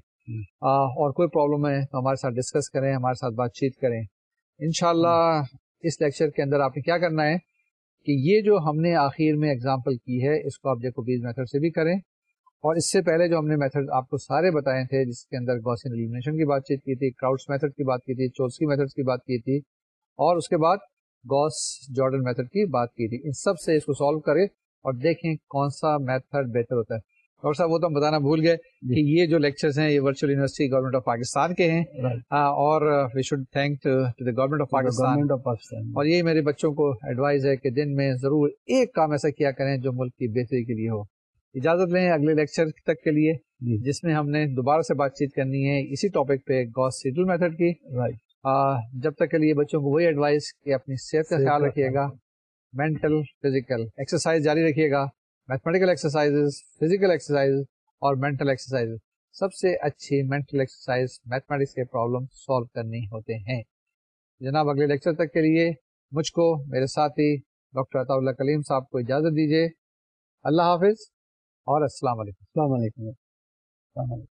Speaker 1: اور کوئی پرابلم ہے تو ہمارے ساتھ ڈسکس کریں ہمارے ساتھ بات چیت کریں۔ انشاءاللہ اس لیکچر کے اندر آپ نے کیا کرنا ہے؟ کہ یہ جو ہم نے آخر میں اگزامپل کی ہے، اس کو آپ جیکو بیز میتھڈ سے بھی کریں۔ اور اس سے پہلے جو ہم نے میتھڈ آپ کو سارے بتائے تھے، جس کے اندر گوسن ایلیمنیشن کی بات چیت کی تھی کراؤڈس میتھڈ کی بات کی تھی چولسکی میتھڈ کی بات کی تھی، اور اس کے بعد گوس جارڈن میتھڈ کی بات کی تھی۔ ان سب سے اس کو سالو کرے اور دیکھیں کون سا میتھڈ بہتر ہوتا ہے۔ ڈاکٹر صاحب وہ تو ہم بتانا بھول گئے جی۔ کہ یہ جو لیکچرز ہیں یہ virtual university government of Pakistan کے ہیں۔ اور we should thank to the government of Pakistan اور یہ میرے بچوں کو ایڈوائز ہے کہ دن میں ضرور ایک کام ایسا کیا کریں جو ملک کی بہتری کے لیے ہو۔ اجازت لیں اگلے لیکچر تک کے لیے جی۔ جس میں ہم نے دوبارہ سے بات چیت کرنی ہے اسی ٹاپک پہ گوس سیڈل میتھڈ کی۔ جب تک کے لیے بچوں کو وہی ایڈوائز کہ اپنی صحت کا خیال رکھیے گا مینٹل فزیکل ایکسرسائز جاری رکھیے گا۔ میتھمیٹیکل ایکسرسائز فزیکل ایکسرسائز اور مینٹل ایکسرسائز سب سے اچھی مینٹل ایکسرسائز میتھمیٹکس کے پرابلم سالو کرنے ہوتے ہیں۔ جناب، اگلے لیکچر تک کے لیے مجھ کو، میرے ساتھی ڈاکٹر عطا اللہ کلیم صاحب کو اجازت دیجیے اللہ حافظ اور السلام علیکم۔
Speaker 2: السلام علیکم۔ السلام علیکم۔